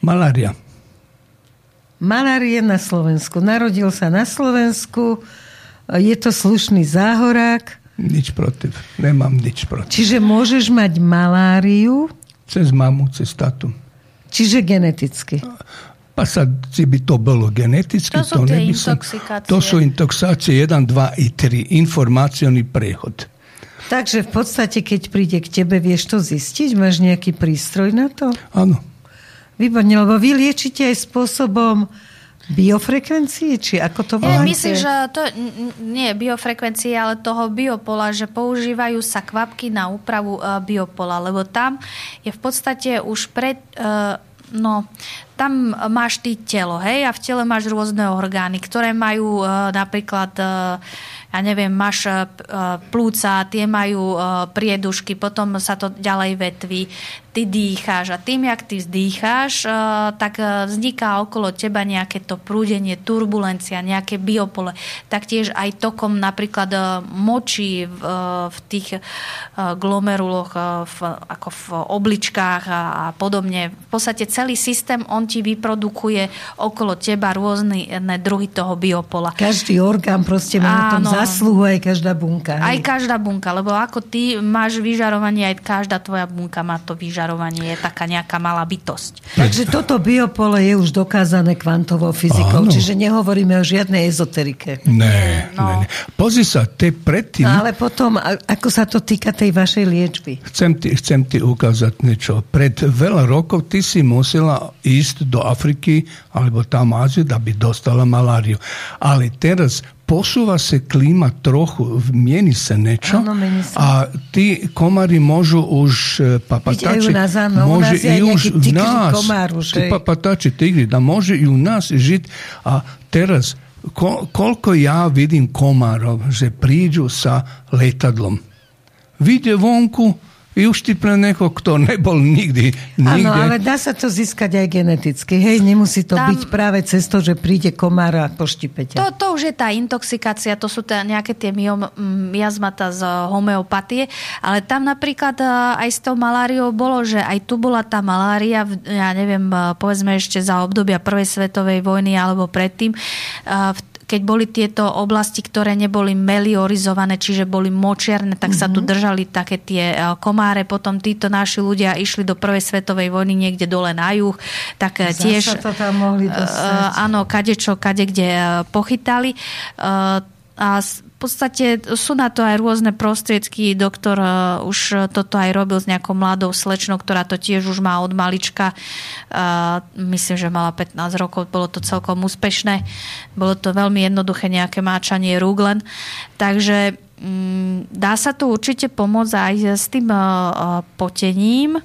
Malária. Malár je na Slovensku. Narodil sa na Slovensku. Je to slušný záhorák. Nič protiv. Nemám nič protiv. Čiže môžeš mať maláriu, Cez mamu, cez tatu. čiže geneticky. Pa sad, či by to bolo geneticky, To to ne bi som- intoxikácie. To sú intoxácie 1, 2 i 3. Informacioni prehod. Takže v podstate, keď príde k tebe, vieš to zistiť? Máš nejaký prístroj na to? Áno. Výborne, lebo vy liečite aj spôsobom biofrekvencie, či ako to voláte? Ja myslím, že to nie je biofrekvencie, ale toho biopola, že používajú sa kvapky na úpravu uh, biopola, lebo tam je v podstate už pred... Uh, no, tam máš ty telo, hej, a v tele máš rôzne orgány, ktoré majú uh, napríklad uh, ja neviem, máš uh, plúca, tie majú uh, priedušky, potom sa to ďalej vetví ty dýcháš a tým, jak ty vzdýcháš, eh, tak eh, vzniká okolo teba nejaké to prúdenie, turbulencia, nejaké biopole. Taktiež aj tokom napríklad eh, močí v, v tých glomeruloch, v, ako v obličkách a, a podobne. V podstate celý systém, on ti vyprodukuje okolo teba rôzne druhy toho biopola. Každý orgán proste má na tom zasluhu, aj každá bunka. Hej. Aj každá bunka, lebo ako ty máš vyžarovanie, aj každá tvoja bunka má to vyžarovanie vyžarovanie je taká nejaká malá bytosť. Takže toto biopole je už dokázané kvantovou fyzikou, Áno. čiže nehovoríme o žiadnej ezoterike. Ne, no. ne, ne. Pozri sa, te predtým... No, ale potom, ako sa to týka tej vašej liečby? Chcem ti, chcem ti ukázať niečo. Pred veľa rokov ty si musela ísť do Afriky alebo tam Áziu, aby dostala maláriu. Ale teraz posúva sa klíma trochu, mieni áno, sa. a tí komári môžu už e, papatači, nás, áno, môže i už v nás, komár už, papatači, tigri, da môže i u nás žiť a teraz ko, koľko ja vidím komárov, že prídu sa letadlom. Vidie vonku, i už ti pre niekoho, kto nebol nikdy. Áno, ale dá sa to získať aj geneticky. Hej, nemusí to Tam... byť práve cez to, že príde komár a poštipe To, to už je tá intoxikácia, to sú tá, nejaké tie miazmata z homeopatie, ale tam napríklad e, aj s tou maláriou bolo, že aj tu bola tá malária, ja neviem, e, povedzme ešte za obdobia prvej svetovej vojny alebo predtým, e, v keď boli tieto oblasti, ktoré neboli meliorizované, čiže boli močiarne, tak mm-hmm. sa tu mhm. držali také tie e, komáre. Potom títo naši ľudia išli do prvej svetovej vojny niekde dole na juh, tak e, Zasa tiež... to tam mohli e, dostať. Áno, kadečo, kade kde pochytali. A podstate sú na to aj rôzne prostriedky. Doktor uh, už toto aj robil s nejakou mladou slečnou, ktorá to tiež už má od malička. Uh, myslím, že mala 15 rokov. Bolo to celkom úspešné. Bolo to veľmi jednoduché nejaké máčanie rúk. Takže um, dá sa tu určite pomôcť aj s tým uh, potením.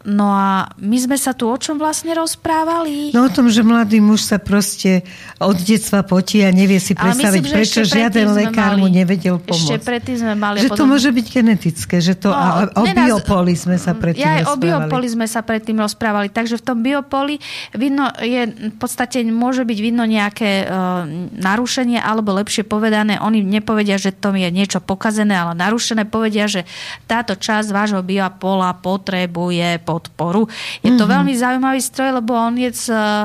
No a my sme sa tu o čom vlastne rozprávali? No o tom, že mladý muž sa proste od detstva potí a nevie si predstaviť, myslím, prečo žiaden lekár mali, mu nevedel pomôcť. Ešte predtým sme mali... Že potom... to môže byť genetické, že to... No, a, o biopoli sme sa predtým ja, rozprávali. o biopoli sme sa predtým rozprávali. Takže v tom biopoli vidno je, v podstate môže byť vidno nejaké uh, narušenie, alebo lepšie povedané, oni nepovedia, že to je niečo pokazené, ale narušené, povedia, že táto časť vášho biopola potrebuje podporu. Je to mm-hmm. veľmi zaujímavý stroj, lebo on je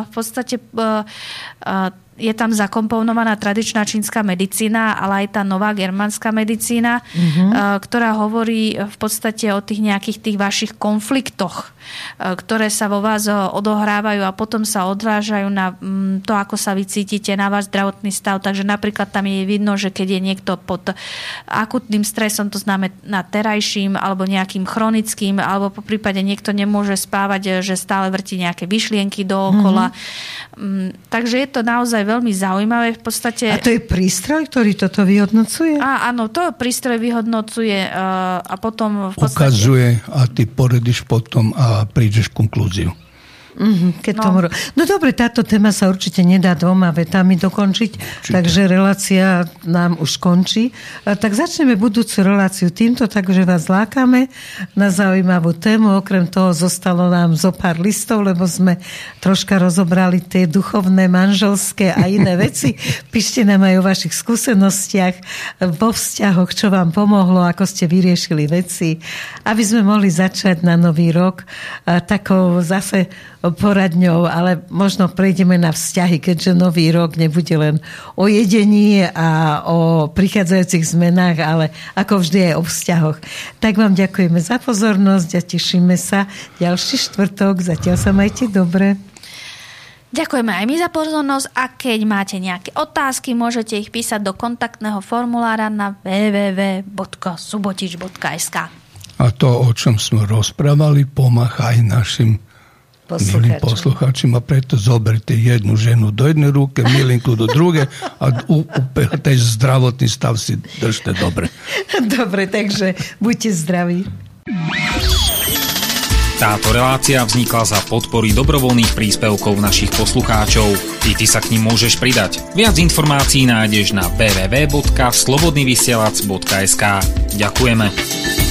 v podstate je tam zakomponovaná tradičná čínska medicína, ale aj tá nová germánska medicína, mm-hmm. ktorá hovorí v podstate o tých nejakých tých vašich konfliktoch, eh, ktoré sa vo vás eh, odohrávajú a potom sa odrážajú na mm, to, ako sa vycítite, na váš zdravotný stav. Takže napríklad tam je vidno, že keď je niekto pod akutným stresom, to znamená terajším alebo nejakým chronickým, alebo po prípade niekto nemôže spávať, že stále vrti nejaké vyšlienky dookola. Mm-hmm. Takže je to naozaj veľmi zaujímavé. V podstate... A to je prístroj, ktorý toto vyhodnocuje? A, áno, to prístroj vyhodnocuje a potom v podstate... Ukazuje a ty poredíš potom a prídeš konklúziu. Mm-hmm, keď no. Tomu... no dobre, táto téma sa určite nedá dvoma vetami dokončiť, určite. takže relácia nám už končí. Tak začneme budúcu reláciu týmto, takže vás lákame na zaujímavú tému. Okrem toho zostalo nám zo pár listov, lebo sme troška rozobrali tie duchovné, manželské a iné veci. Píšte nám aj o vašich skúsenostiach, vo vzťahoch, čo vám pomohlo, ako ste vyriešili veci, aby sme mohli začať na nový rok takou zase poradňou, ale možno prejdeme na vzťahy, keďže nový rok nebude len o jedení a o prichádzajúcich zmenách, ale ako vždy aj o vzťahoch. Tak vám ďakujeme za pozornosť a tešíme sa ďalší štvrtok. Zatiaľ sa majte dobre. Ďakujeme aj my za pozornosť a keď máte nejaké otázky, môžete ich písať do kontaktného formulára na www.subotič.sk A to, o čom sme rozprávali, pomáha aj našim Milí poslucháči, ma preto zoberte jednu ženu do jednej ruky, milinku do druhej a tej zdravotný stav si držte dobre. Dobre, takže buďte zdraví. Táto relácia vznikla za podpory dobrovoľných príspevkov našich poslucháčov. I ty sa k ním môžeš pridať. Viac informácií nájdeš na www.slobodnyvysielac.sk Ďakujeme.